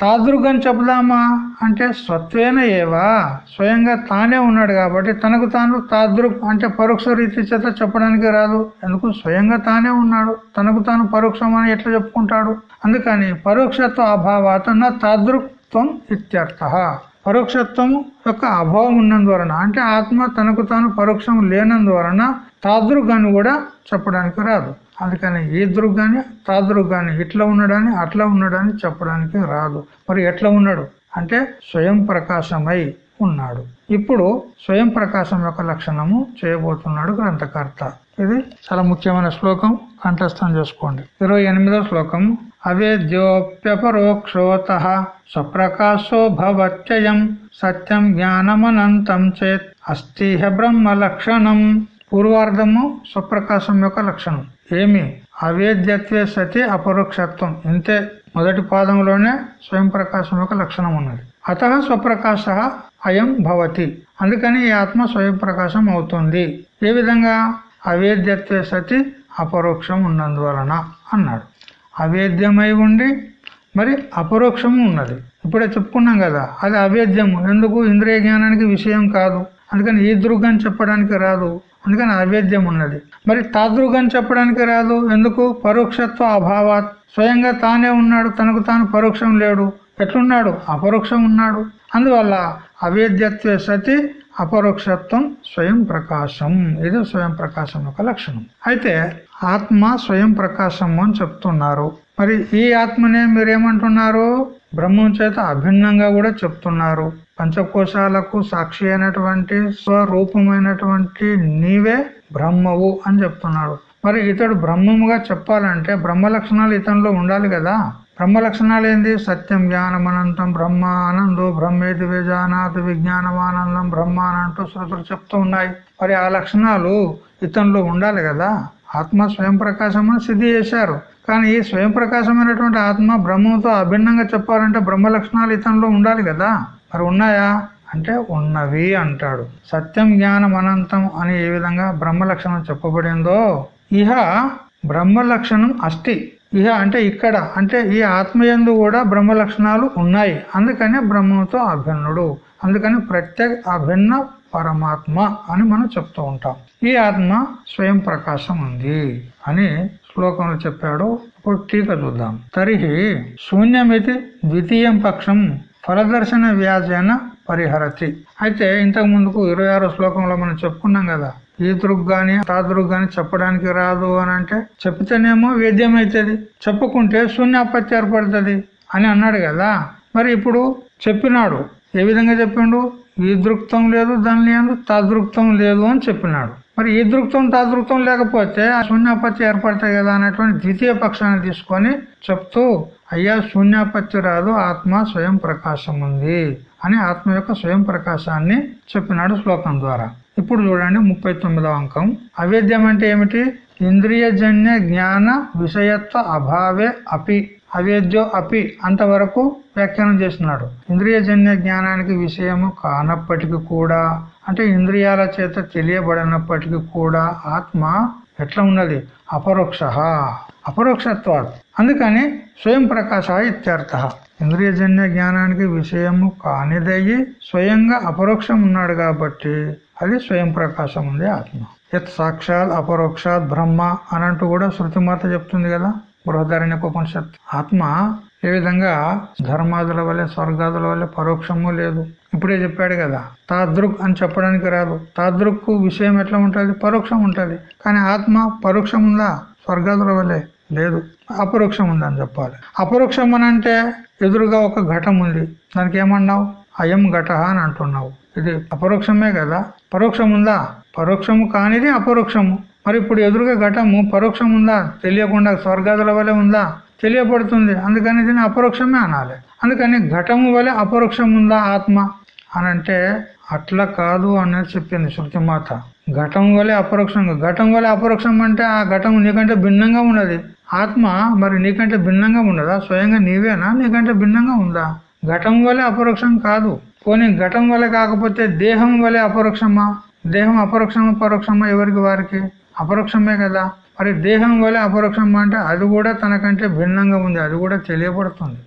తాదృగం చెప్దామా అంటే స్వత్వేన ఏవా? స్వయంగా తానే ఉన్నాడు కాబట్టి తనకు తాను తాదృక్ అంటే పరోక్ష రీతి చేత చెప్పడానికి రాదు. ఎందుకు? స్వయంగా తానే ఉన్నాడు. తనకు తాను పరోక్షం అని ఎట్లా చెప్పుకుంటాడు? అందుకని పరోక్షత్వ అభావాత నా తాదృక్త్వం ఇత్యర్థ. పరోక్షత్వం యొక్క అభావం ఉన్నందువలన అంటే ఆత్మ తనకు తాను పరోక్షం లేనందువలన తాదృగ్ అని కూడా చెప్పడానికి రాదు. అందుకని ఈ దృగ్గాని తా దృగ్గాని ఇట్లా ఉన్నాడని అట్లా ఉన్నాడని చెప్పడానికి రాదు. మరి ఎట్లా ఉన్నాడు? అంటే స్వయం ప్రకాశమై ఉన్నాడు. ఇప్పుడు స్వయం ప్రకాశం యొక్క లక్షణము చేయబోతున్నాడు గ్రంథకర్త. ఇది చాలా ముఖ్యమైన శ్లోకం. కంఠస్థం చేసుకోండి. ఇరవై ఎనిమిదో శ్లోకం. అవేద్యోప్యపరోక్షోత స్వప్రకాశో భవత్యయం సత్యం జ్ఞానమనంతం చేత్ అస్థిహ బ్రహ్మ లక్షణం పూర్వార్ధము స్వప్రకాశం యొక్క లక్షణం. ఏమి? అవేద్యత్వే సతి అపరోక్షత్వం. ఇంతే మొదటి పాదంలోనే స్వయం ప్రకాశం యొక్క లక్షణం ఉన్నది. అత స్వప్రకాశ అయం భవతి. అందుకని ఈ ఆత్మ స్వయం ప్రకాశం అవుతుంది. ఏ విధంగా? అవేద్యత్వే సతి అపరోక్షం ఉన్నందువలన అన్నాడు. అవేద్యమై ఉండి మరి అపరోక్షము ఉన్నది. ఇప్పుడే చెప్పుకున్నాం కదా అది అవేద్యము. ఎందుకు? ఇంద్రియ జ్ఞానానికి విషయం కాదు. అందుకని ఈ దుర్గం చెప్పడానికి రాదు. అందుకని అవేద్యం ఉన్నది. మరి తాదృగం చెప్పడానికి రాదు. ఎందుకు? పరోక్షత్వ అభావాత్. స్వయంగా తానే ఉన్నాడు. తనకు తాను పరోక్షం లేడు. ఎట్లున్నాడు? అపరోక్షం ఉన్నాడు. అందువల్ల అవేద్యత్వే సతి అపరోక్షత్వం స్వయం ప్రకాశం. ఇది స్వయం ప్రకాశం యొక్క లక్షణం. అయితే ఆత్మ స్వయం ప్రకాశం అని చెప్తున్నారు. మరి ఈ ఆత్మనే మీరేమంటున్నారు? బ్రహ్మం చేత అభిన్నంగా కూడా చెప్తున్నారు. పంచకోశాలకు సాక్షి అయినటువంటి స్వరూపమైనటువంటి నీవే బ్రహ్మవు అని చెప్తున్నాడు. మరి ఇతడు బ్రహ్మముగా చెప్పాలంటే బ్రహ్మ లక్షణాలు ఇతనిలో ఉండాలి కదా. బ్రహ్మ లక్షణాలు ఏంది? సత్యం జ్ఞానం అనంతం బ్రహ్మ ఆనందో బ్రహ్మేది విజానాథ్ విజ్ఞానమానందం బ్రహ్మ అనంటూ శృతులు చెప్తూ ఉన్నాయి. మరి ఆ లక్షణాలు ఇతనిలో ఉండాలి కదా. ఆత్మ స్వయం ప్రకాశం అని సిద్ధి చేశారు. కానీ ఈ స్వయం ప్రకాశమైనటువంటి ఆత్మ బ్రహ్మంతో అభిన్నంగా చెప్పాలంటే బ్రహ్మ లక్షణాలు ఇతనిలో ఉండాలి కదా. మరి ఉన్నాయా? అంటే ఉన్నవి అంటాడు. సత్యం జ్ఞానం అనంతం అని ఏ విధంగా బ్రహ్మ లక్షణం చెప్పబడిందో? ఇహ బ్రహ్మ లక్షణం అస్థి ఇహ అంటే ఇక్కడ అంటే ఈ ఆత్మయందు కూడా బ్రహ్మ లక్షణాలు ఉన్నాయి. అందుకనే బ్రహ్మంతో అభిన్నుడు. అందుకని ప్రత్యేక అభిన్న పరమాత్మ అని మనం చెప్తూ ఉంటాం. ఈ ఆత్మ స్వయం ప్రకాశం ఉంది అని శ్లోకంలో చెప్పాడు. ఇప్పుడు టీక చూద్దాం. తరిహి శూన్యమితి ద్వితీయం పక్షం ఫలదర్శన వ్యాజన పరిహరతి. అయితే ఇంతకు ముందుకు ఇరవై ఆరో శ్లోకంలో మనం చెప్పుకున్నాం కదా ఈ దృగ్ గాని తాదృగ్ గాని చెప్పడానికి రాదు అని అంటే చెప్తేనేమో వేద్యం అవుతుంది చెప్పుకుంటే శూన్యాపత్తి ఏర్పడుతుంది అని అన్నాడు కదా. మరి ఇప్పుడు చెప్పినాడు ఏ విధంగా చెప్పిండు? ఈ దృక్తం లేదు దాని లేదు తాదృక్తం లేదు అని చెప్పినాడు. మరి ఈ దృక్తం తదృక్తం లేకపోతే ఆ శూన్యాపత్తి ఏర్పడతాయి కదా అనేటువంటి ద్వితీయ పక్షాన్ని తీసుకొని చెప్తూ అయ్యా శూన్యాపత్తి రాదు ఆత్మ స్వయం ప్రకాశం ఉంది అని ఆత్మ యొక్క స్వయం ప్రకాశాన్ని చెప్పినాడు శ్లోకం ద్వారా. ఇప్పుడు చూడండి ముప్పై తొమ్మిదవ అంకం. అవేద్యం అంటే ఏమిటి? ఇంద్రియజన్య జ్ఞాన విషయత్వ అభావే అపి అవేద్యో అపి అంతవరకు వ్యాఖ్యానం చేస్తున్నాడు. ఇంద్రియజన్య జ్ఞానానికి విషయము కానప్పటికీ కూడా అంటే ఇంద్రియాల చేత తెలియబడినప్పటికీ కూడా ఆత్మ ఎట్లా ఉన్నది? అపరోక్ష అపరోక్షత్వాలు. అందుకని స్వయం ప్రకాశ ఇత్యర్థ. ఇంద్రియజన్య జ్ఞానానికి విషయము కానిదయ్యి స్వయంగా అపరోక్షం ఉన్నాడు కాబట్టి అది స్వయం ప్రకాశం ఉంది ఆత్మ. యత్ సాక్షాత్ అపరోక్షాత్ బ్రహ్మ అనంటూ కూడా శృతిమాత చెప్తుంది కదా. బృహదారణ్యకోపనిషత్ ఆత్మ ఏ విధంగా ధర్మాదుల వల్లే స్వర్గాదుల వల్లే పరోక్షము లేదు. ఇప్పుడే చెప్పాడు కదా తాదృక్ అని చెప్పడానికి రాదు. తాదృక్కు విషయం ఎట్లా ఉంటుంది? పరోక్షం ఉంటుంది. కానీ ఆత్మ పరోక్షం ఉందా స్వర్గాదుల వల్లే లేదు. అపరోక్షం ఉందని చెప్పాలి. అపరోక్షం అని అంటే ఎదురుగా ఒక ఘటం ఉంది దానికి ఏమన్నావు అయం ఘట అని అంటున్నావు. ఇది అపరోక్షమే కదా? పరోక్షం ఉందా పరోక్షము కానిది అపరోక్షము. మరి ఇప్పుడు ఎదురుగా ఘటము పరోక్షం ఉందా తెలియకుండా స్వర్గాదుల వలె ఉందా? తెలియబడుతుంది అందుకని దీన్ని అపరోక్షమే అనాలి. అందుకని ఘటము వలె అపరోక్షం ఉందా ఆత్మ? అని అంటే అట్లా కాదు అనేది చెప్పింది శృతిమాత. ఘటం వలె అపరోక్షం ఘటం వలె అపరోక్షం అంటే ఆ ఘటం నీకంటే భిన్నంగా ఉన్నది. ఆత్మ మరి నీకంటే భిన్నంగా ఉండదా స్వయంగా నీవేనా? నీకంటే భిన్నంగా ఉందా? ఘటం వలె అపరోక్షం కాదు. పోనీ ఘటం వలె కాకపోతే దేహం వలె అపరోక్షమా? దేహం అపరోక్షమా పరోక్షమా ఎవరికి వారికి? అపరోక్షమే కదా. మరి దేహం వలె అపరోక్షమా అంటే అది కూడా తనకంటే భిన్నంగా ఉంది అది కూడా తెలియబడుతుంది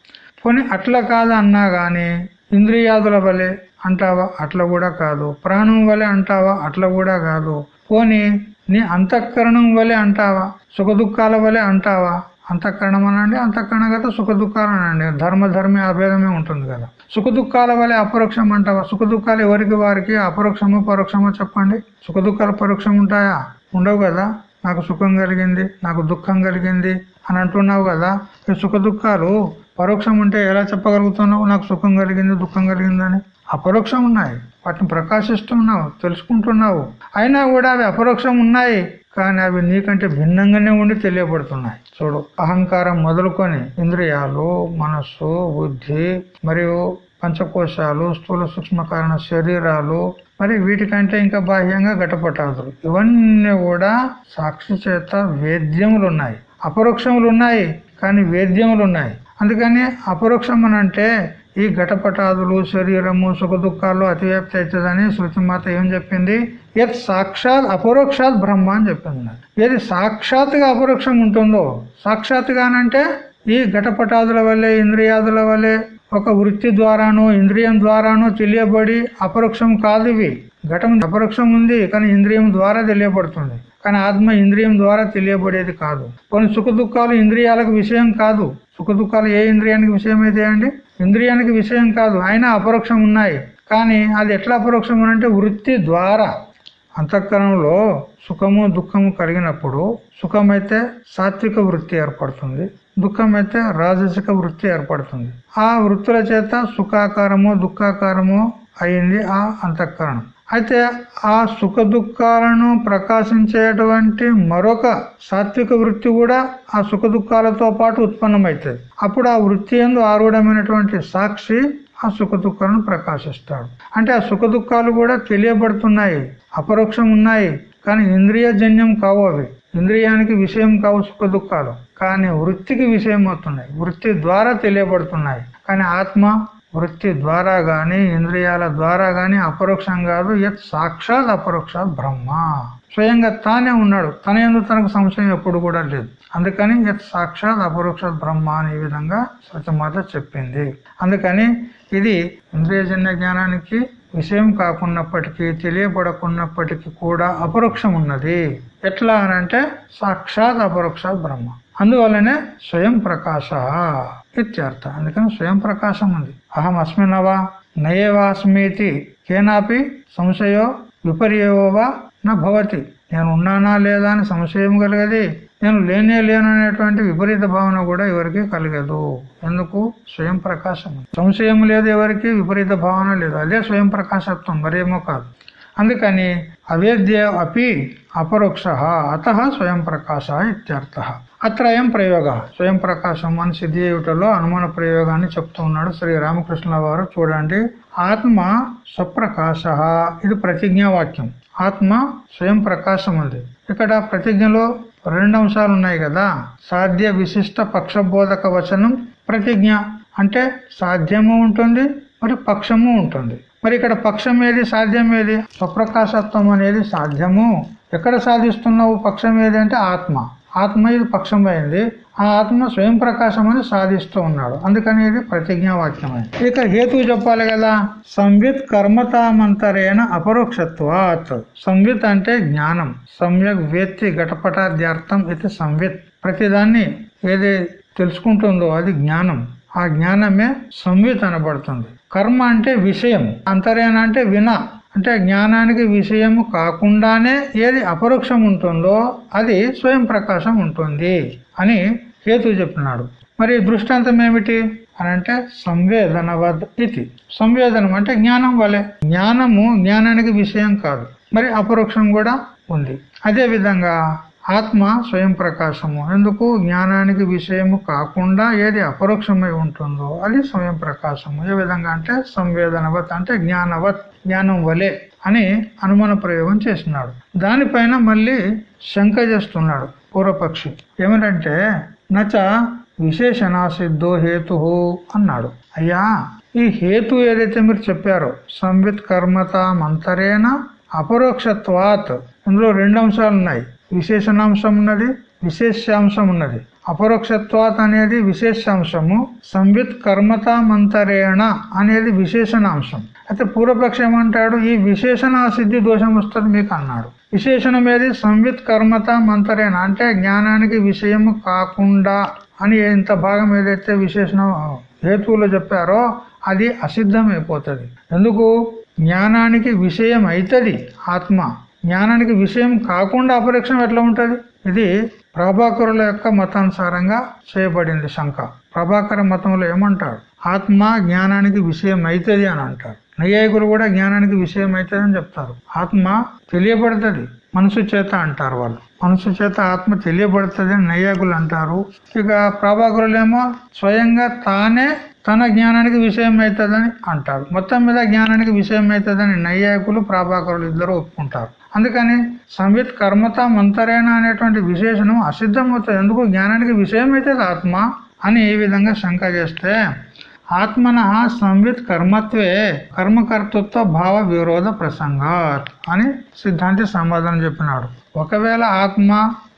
పోనీ అట్లా కాదు అన్నా గాని ఇంద్రియాదుల వలె అంటావా? అట్లా కూడా కాదు. ప్రాణం వలె అంటావా? అట్లా కూడా కాదు. పోనీ నీ అంతఃకరణం వలె అంటావా? సుఖ దుఃఖాల వలె అంటావా? అంతఃకరణం అనండి అంతఃకరణగత సుఖ దుఃఖాలు అనండి ధర్మధర్మి అభేదమే ఉంటుంది కదా. సుఖ దుఃఖాల వలె అపరోక్షం అంటావా? సుఖ దుఃఖాలు ఎవరికి వారికి? అపరోక్షమో పరోక్షమో చెప్పండి. సుఖ దుఃఖాలు పరోక్షం ఉంటాయా? ఉండవు కదా. నాకు సుఖం కలిగింది నాకు దుఃఖం కలిగింది అని అంటున్నావు కదా. ఈ సుఖ దుఃఖాలు పరోక్షం ఉంటే ఎలా చెప్పగలుగుతున్నావు? నాకు సుఖం కలిగింది దుఃఖం కలిగిందని అపరోక్షం ఉన్నాయి వాటిని ప్రకాశిస్తున్నావు తెలుసుకుంటున్నావు. అయినా కూడా అవి అపరోక్షం ఉన్నాయి కానీ అవి నీకంటే భిన్నంగానే ఉండి తెలియబడుతున్నాయి. చూడు అహంకారం మొదలుకొని ఇంద్రియాలు మనస్సు బుద్ధి మరియు పంచకోశాలు స్థూల సూక్ష్మ కారణ శరీరాలు మరి వీటికంటే ఇంకా బాహ్యంగా ఘటపటాదులు ఇవన్నీ కూడా సాక్షి చేత వేద్యములు ఉన్నాయి అపరోక్షములు ఉన్నాయి కానీ వేద్యములు ఉన్నాయి అందుకని అపరోక్షం అంటే ఈ ఘటపటాదులు శరీరము సుఖ దుఃఖాలు అతివ్యాప్తి అవుతుందని శృతిమాత ఏం చెప్పింది? యత్ సాక్షాత్ అపరోక్షాత్ బ్రహ్మ అని చెప్పింది. ఏది సాక్షాత్గా అపరోక్షం ఉంటుందో సాక్షాత్గానంటే ఈ ఘటపటాదుల వల్లే ఇంద్రియాదుల వల్లే ఒక వృత్తి ద్వారానో ఇంద్రియం ద్వారానో తెలియబడి అపరోక్షం కాదు ఇవి. ఘటం అపరోక్షం ఉంది కానీ ఇంద్రియం ద్వారా తెలియబడుతుంది. కానీ ఆత్మ ఇంద్రియం ద్వారా తెలియబడేది కాదు. కొన్ని సుఖ దుఃఖాలు ఇంద్రియాలకు విషయం కాదు. సుఖ దుఃఖాలు ఏ ఇంద్రియానికి విషయం అయితే అండి? ఇంద్రియానికి విషయం కాదు. అయినా అపరోక్షం ఉన్నాయి. కానీ అది ఎట్లా అపరోక్షం అంటే వృత్తి ద్వారా. అంతఃకరణంలో సుఖము దుఃఖము కలిగినప్పుడు సుఖమైతే సాత్విక వృత్తి ఏర్పడుతుంది. దుఃఖం అయితే రాజసిక వృత్తి ఏర్పడుతుంది. ఆ వృత్తుల చేత సుఖాకారము దుఃఖాకారము అయింది ఆ అంతఃకరణం. అయితే ఆ సుఖ దుఃఖాలను ప్రకాశించేటువంటి మరొక సాత్విక వృత్తి కూడా ఆ సుఖ దుఃఖాలతో పాటు ఉత్పన్నమవుతుంది. అప్పుడు ఆ వృత్తి ఎందు ఆరుడమైనటువంటి సాక్షి ఆ సుఖ దుఃఖాలను ప్రకాశిస్తాడు. అంటే ఆ సుఖ దుఃఖాలు కూడా తెలియబడుతున్నాయి అపరోక్షం ఉన్నాయి. కానీ ఇంద్రియజన్యం కావు అవి. ఇంద్రియానికి విషయం కావు సుఖ దుఃఖాలు కానీ వృత్తికి విషయం అవుతున్నాయి. వృత్తి ద్వారా తెలియబడుతున్నాయి. కానీ ఆత్మ వృత్తి ద్వారా గాని ఇంద్రియాల ద్వారా గాని అపరోక్షం కాదు. యత్ సాక్షాత్ అపరోక్షాత్ బ్రహ్మ. స్వయంగా తానే ఉన్నాడు. తన ఎందుకు తనకు సంశయం ఎప్పుడు కూడా లేదు. అందుకని యత్ సాక్షాత్ అపరోక్షాత్ బ్రహ్మ అనే విధంగా సత్యమాత చెప్పింది. అందుకని ఇది ఇంద్రియజన్య జ్ఞానానికి విషయం కాకున్నప్పటికీ తెలియబడకున్నప్పటికీ కూడా అపరోక్షం ఉన్నది. ఎట్లా అనంటే సాక్షాత్ అపరోక్షాత్ బ్రహ్మ. అందువల్లనే స్వయం ప్రకాశ. ఇత్యర్థ. అందుకని స్వయం ప్రకాశం ఉంది. అహం అస్మినవా నయేవాస్మీతి కేనాపి? సంశయో? విపర్యోవా నా భవతి. నేను ఉన్నానా లేదా అని సంశయం కలిగది. నేను లేనే లేను అనేటువంటి విపరీత భావన కూడా ఎవరికి కలగదు. ఎందుకు? స్వయం ప్రకాశం సంశయం లేదు ఎవరికి విపరీత భావన లేదు. అదే స్వయం ప్రకాశత్వం మరేమో కాదు. అందుకని అవేద్య అపి అపరోక్ష అత స్వయం ప్రకాశ ఇత్యర్థ. అత్రయం ప్రయోగ స్వయం ప్రకాశం అని సిద్ధి ఏమిటలో అనుమాన ప్రయోగాన్ని చెప్తూ ఉన్నాడు శ్రీ రామకృష్ణ వారు చూడండి ఆత్మ స్వప్రకాశ. ఇది ప్రతిజ్ఞా వాక్యం ఆత్మ స్వయం ప్రకాశం ఉంది ఇక్కడ ప్రతిజ్ఞలో రెండు అంశాలు ఉన్నాయి కదా. సాధ్య విశిష్ట పక్షబోధక వచనం ప్రతిజ్ఞ అంటే సాధ్యము ఉంటుంది మరి పక్షము ఉంటుంది. మరి ఇక్కడ పక్షం ఏది సాధ్యం ఏది? స్వప్రకాశత్వం అనేది సాధ్యము. ఎక్కడ సాధిస్తున్నావు పక్షం ఏది అంటే ఆత్మ. ఆత్మ ఇది పక్షం అయింది. ఆ ఆత్మ స్వయం ప్రకాశం అని సాధిస్తూ ఉన్నాడు. అందుకని ఇది ప్రతిజ్ఞావాక్యమైంది. ఇక హేతు చెప్పాలి కదా. సంవిత్ కర్మతామంతరేణ అపరోక్షత్వాత్. సంవిత్ అంటే జ్ఞానం. సమ్యక్ వేత్తి ఘటపటాధ్యార్థం ఇది సంవిత్. ప్రతిదాన్ని ఏది తెలుసుకుంటుందో అది జ్ఞానం. ఆ జ్ఞానమే సంవిత్ అనబడుతుంది. కర్మ అంటే విషయం. అంతరేణ అంటే విన. అంటే జ్ఞానానికి విషయము కాకుండానే ఏది అపరోక్షం ఉంటుందో అది స్వయం ప్రకాశం ఉంటుంది అని హేతు చెప్పినాడు. మరి దృష్టాంతం ఏమిటి? అని అంటే సంవేదనవద్ ఇది. సంవేదనం అంటే జ్ఞానం వలె. జ్ఞానము జ్ఞానానికి విషయం కాదు. మరి అపరోక్షం కూడా ఉంది. అదే విధంగా ఆత్మ స్వయం ప్రకాశము. ఎందుకు? జ్ఞానానికి విషయము కాకుండా ఏది అపరోక్షమై ఉంటుందో అది స్వయం ప్రకాశము. ఏ విధంగా అంటే సంవేదనవత్ అంటే జ్ఞానవత్ జ్ఞానం వలె అని అనుమాన ప్రయోగం చేస్తున్నాడు. దానిపైన మళ్ళీ శంక చేస్తున్నాడు పూర్వపక్షి. ఏమిటంటే నచ విశేషణ సిద్ధో హేతు అన్నాడు. అయ్యా ఈ హేతు ఏదైతే మీరు చెప్పారో సంవిత్ కర్మత మంతరేన అపరోక్షత్వాత్ ఇందులో రెండు అంశాలు ఉన్నాయి విశేషణాంశం ఉన్నది విశేషాంశం ఉన్నది అపరోక్షత్వాత్ అనేది విశేషాంశము సంవిత్ కర్మత మంతరేణ అనేది విశేషణాంశం. అయితే పూర్వపక్షం ఏమంటాడు ఈ విశేషణ సిద్ధి దోషం వస్తుంది మీకు అన్నాడు విశేషణం ఏది సంవిత్ కర్మత మంతరేణ అంటే జ్ఞానానికి విషయము కాకుండా అని ఇంత భాగం ఏదైతే విశేషణం హేతువులో చెప్పారో అది అసిద్ధమైపోతుంది. ఎందుకు? జ్ఞానానికి విషయం అవుతుంది ఆత్మ. జ్ఞానానికి విషయం కాకుండా అపరిక్షణం ఎట్లా ఉంటుంది? ఇది ప్రభాకరుల యొక్క మతానుసారంగా చేయబడింది శంక. ప్రభాకర మతంలో ఏమంటారు? ఆత్మ జ్ఞానానికి విషయం అవుతుంది అని అంటారు. నైయాయికులు కూడా జ్ఞానానికి విషయం అవుతుంది అని చెప్తారు. ఆత్మ తెలియబడుతుంది మనసు చేత అంటారు వాళ్ళు. మనసు చేత ఆత్మ తెలియబడుతుంది అని నైయాకులు అంటారు. ఇక ప్రభాకరులేమో స్వయంగా తానే తన జ్ఞానానికి విషయం అవుతుందని అంటారు. మొత్తం మీద జ్ఞానానికి విషయం అవుతుందని నైయాయకులు ప్రభాకరులు ఇద్దరు ఒప్పుకుంటారు. అందుకని సంవిత్ కర్మత మంతరేణ అనేటువంటి విశేషణం అసిద్ధమవుతుంది. ఎందుకు? జ్ఞానానికి విషయం అవుతుంది ఆత్మ అని ఈ విధంగా శంక చేస్తే ఆత్మన సంవిత్ కర్మత్వే కర్మకర్తృత్వ భావ విరోధ ప్రసంగాత్ అని సిద్ధాంతి సమాధానం చెప్పినాడు. ఒకవేళ ఆత్మ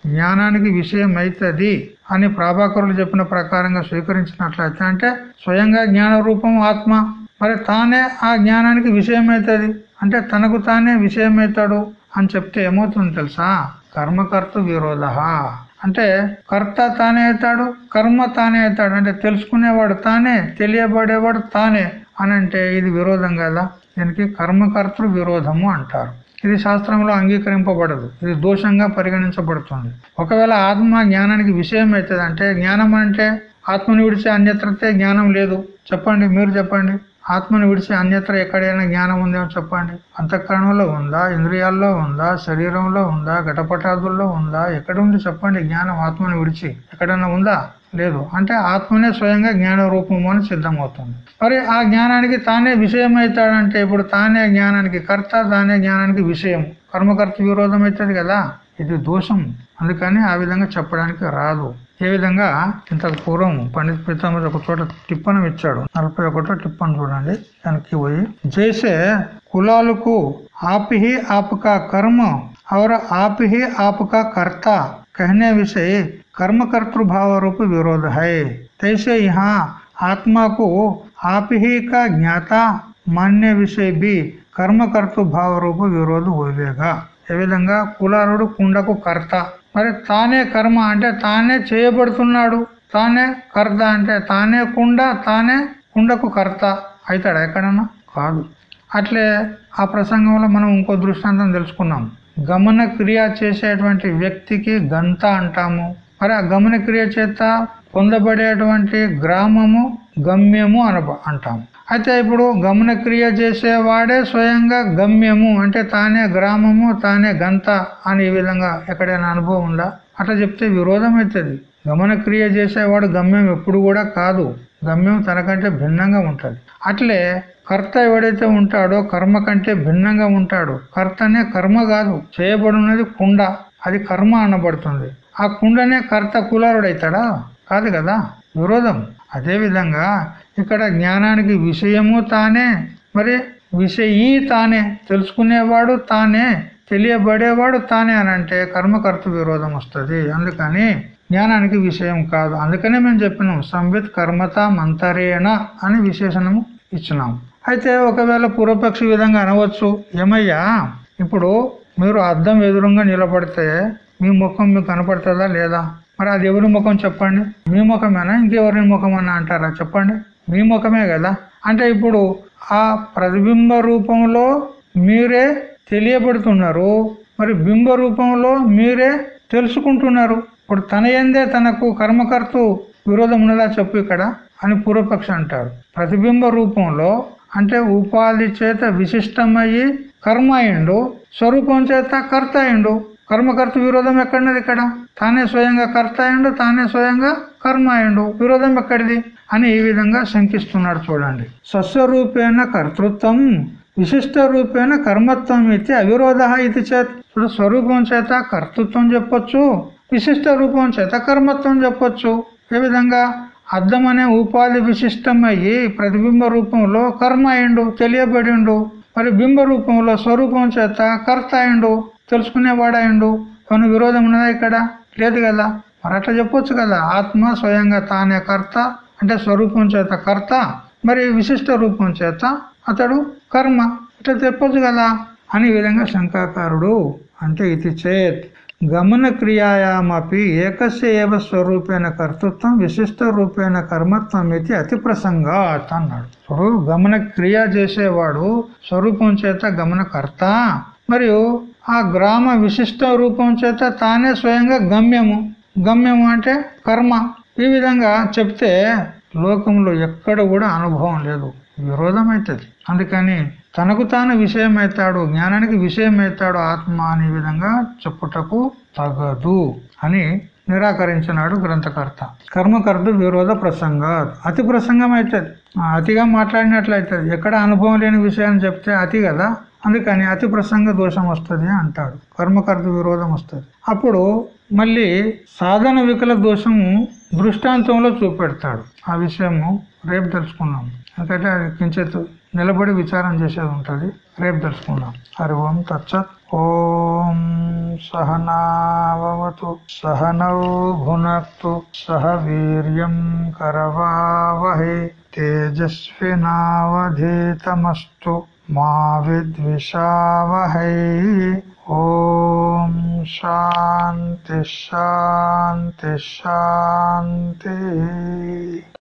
జ్ఞానానికి విషయం అవుతుంది అని ప్రాభాకరులు చెప్పిన ప్రకారంగా స్వీకరించినట్లయితే అంటే స్వయంగా జ్ఞాన రూపం ఆత్మ. మరి తానే ఆ జ్ఞానానికి విషయం అవుతుంది అంటే తనకు తానే విషయమవుతాడు అని చెప్తే ఏమవుతుంది తెలుసా? కర్మకర్త విరోధ. అంటే కర్త తానే అవుతాడు కర్మ తానే అవుతాడు. అంటే తెలుసుకునేవాడు తానే తెలియబడేవాడు తానే అని అంటే ఇది విరోధం కదా? దీనికి కర్మకర్తృ విరోధము అంటారు. ఇది శాస్త్రంలో అంగీకరింపబడదు. ఇది దోషంగా పరిగణించబడుతుంది. ఒకవేళ ఆత్మ జ్ఞానానికి విషయం అవుతుంది అంటే జ్ఞానం అంటే ఆత్మని విడిచే అన్యత్రతే జ్ఞానం లేదు. చెప్పండి మీరు చెప్పండి. ఆత్మను విడిచి అన్యత్ర ఎక్కడైనా జ్ఞానం ఉందేమో చెప్పండి. అంతఃకరణంలో ఉందా? ఇంద్రియాల్లో ఉందా? శరీరంలో ఉందా? ఘటపటాదుల్లో ఉందా? ఎక్కడ ఉంది చెప్పండి జ్ఞానం ఆత్మను విడిచి? ఎక్కడైనా ఉందా? లేదు. అంటే ఆత్మనే స్వయంగా జ్ఞాన రూపము అని సిద్ధమవుతుంది. మరి ఆ జ్ఞానానికి తానే విషయం అవుతాడంటే ఇప్పుడు తానే జ్ఞానానికి కర్త తానే జ్ఞానానికి విషయం కర్మకర్త విరోధం అవుతుంది కదా? ఇది దోషం. అందుకని ఆ విధంగా చెప్పడానికి రాదు. ఏ విధంగా ఇంతకు పూర్వం పండిత్ పితామర్ ఒక చోట టిప్పణం ఇచ్చాడు నలభై ఒకటో టిప్పణం చూడండి దానికి పోయి జైసే కులాలకు ఆపిహి ఆపక కర్మ और आप ही आपका कर्ता कहने विषय कर्म कर्तृभाव रूप विरोध है तैसे यहाँ आत्मा को आप ही का ज्ञाता मान्य विषय भी కర్మ కర్తృభావ రూప విరోధం పోవేగా ఏ విధంగా కులారుడు కుండకు కర్త మరి తానే కర్మ అంటే తానే చేయబడుతున్నాడు. తానే కర్త అంటే తానే కుండ తానే కుండకు కర్త అవుతాడా ఎక్కడన్నా? కాదు. అట్లే ఆ ప్రసంగంలో మనం ఇంకో దృష్టాంతం తెలుసుకున్నాం. గమన క్రియ చేసేటువంటి వ్యక్తికి గంత అంటాము. మరి ఆ గమన క్రియ చేత పొందబడేటువంటి గ్రామము గమ్యము అన అంటాము. అయితే ఇప్పుడు గమనక్రియ చేసేవాడే స్వయంగా గమ్యము అంటే తానే గ్రామము తానే గంత అని ఈ విధంగా ఎక్కడైనా అనుభవం ఉందా? అట్లా చెప్తే విరోధం అవుతుంది గమనక్రియ చేసేవాడు గమ్యం ఎప్పుడు కూడా కాదు. గమ్యం తనకంటే భిన్నంగా ఉంటుంది. అట్లే కర్త ఎవడైతే ఉంటాడో కర్మ కంటే భిన్నంగా ఉంటాడు. కర్తనే కర్మ కాదు. చేయబడినది కుండ. అది కర్మ అనబడుతుంది. ఆ కుండనే కర్త కులారుడైతాడా కాదు కదా. విరోధం. అదేవిధంగా ఇక్కడ జ్ఞానానికి విషయము తానే మరి విషయీ తానే తెలుసుకునేవాడు తానే తెలియబడేవాడు తానే అని అంటే కర్మకర్త విరోధం వస్తుంది. అందుకని జ్ఞానానికి విషయం కాదు. అందుకనే మేము చెప్పినాం సంవిత్ కర్మత మంతరేణ అని విశేషణము ఇచ్చినాం. అయితే ఒకవేళ పూర్వపక్ష విధంగా అనవచ్చు ఏమయ్యా ఇప్పుడు మీరు అద్దం ఎదురుగా నిలబడితే మీ ముఖం మీకు కనపడుతుందా లేదా? మరి అది ఎవరి ముఖం చెప్పండి? మీ ముఖమేనా? ఇంకెవరి ముఖమన్నా అంటారా? చెప్పండి. మీ ముఖమే కదా? అంటే ఇప్పుడు ఆ ప్రతిబింబ రూపంలో మీరే తెలియబడుతున్నారు. మరి బింబ రూపంలో మీరే తెలుసుకుంటున్నారు. ఇప్పుడు తన ఎందే తనకు కర్మకర్తు విరోధం ఉన్నదా చెప్పు ఇక్కడ? అని పూర్వపక్ష అంటారు. ప్రతిబింబ రూపంలో అంటే ఉపాధి చేత విశిష్టమయ్యి కర్మ అయిండు స్వరూపం చేత కర్త అయిండు కర్మకర్త విరోధం ఎక్కడినది ఇక్కడ? తానే స్వయంగా కర్త అయిండు తానే స్వయంగా కర్మ అయిండు విరోధం ఎక్కడిది? అని ఈ విధంగా శంకిస్తున్నాడు చూడండి. స్వస్వరూపేణ కర్తృత్వం విశిష్ట రూపేణ కర్మత్వం ఇది అవిరోధ ఇది చేత. ఇప్పుడు స్వరూపం చేత కర్తృత్వం చెప్పొచ్చు విశిష్ట రూపం చేత కర్మత్వం చెప్పొచ్చు. ఏ విధంగా? అర్థం అనే ఉపాధి విశిష్టమయ్యి ప్రతిబింబ రూపంలో కర్మ అయిండు తెలియబడిండు. మరి బింబ రూపంలో స్వరూపం చేత కర్త అయిండు తెలుసుకునేవాడాయిండు అవును విరోధం ఉన్నదా ఇక్కడ? లేదు కదా. మరి అట్లా చెప్పొచ్చు కదా. ఆత్మ స్వయంగా తానే కర్త అంటే స్వరూపం చేత కర్త మరి విశిష్ట రూపం చేత అతడు కర్మ. ఇట్లా చెప్పొచ్చు కదా. అని విధంగా శంకాకారుడు అంటే ఇది చేత్. గమన క్రియాయామపి ఏకస్యవ స్వరూపేణ కర్తృత్వం విశిష్ట రూపేణ కర్మత్వం ఇది అతి ప్రసంగాత్ అన్నాడు. ఇప్పుడు గమన క్రియ చేసేవాడు స్వరూపం చేత గమనకర్త మరియు ఆ గ్రామ విశిష్ట రూపం చేత తానే స్వయంగా గమ్యము. గమ్యము అంటే కర్మ. ఈ విధంగా చెప్తే లోకంలో ఎక్కడ కూడా అనుభవం లేదు. విరోధం అవుతుంది అందుకని తనకు తాను విషయమైతాడు జ్ఞానానికి విషయమైతాడు ఆత్మ అనే విధంగా చెప్పుటకు తగదు అని నిరాకరించినాడు గ్రంథకర్త. కర్మకర్త విరోధ ప్రసంగ అతి ప్రసంగం అవుతుంది అతిగా మాట్లాడినట్లయితుంది. ఎక్కడ అనుభవం లేని విషయాన్ని చెప్తే అతి కదా? అందుకని అతి ప్రసంగ దోషం వస్తుంది అంటాడు కర్మకర్త విరోధం వస్తుంది. అప్పుడు మళ్ళీ సాధన వికల దోషము దృష్టాంతంలో చూపెడతాడు. ఆ విషయము రేపు తెలుసుకున్నాం ఎందుకంటే అది కించిత్ నిలబడి విచారం చేసేది ఉంటుంది. రేపు తెలుసుకుందాం. హరి ఓం తచ్చత్ ఓం సహనావతు సహనౌ భునక్తు సహ వీర్యం కరవావహే తేజస్వినావధీతమస్తు. మా విద్విషావహై ఓం శాంతి శాంతి శాంతి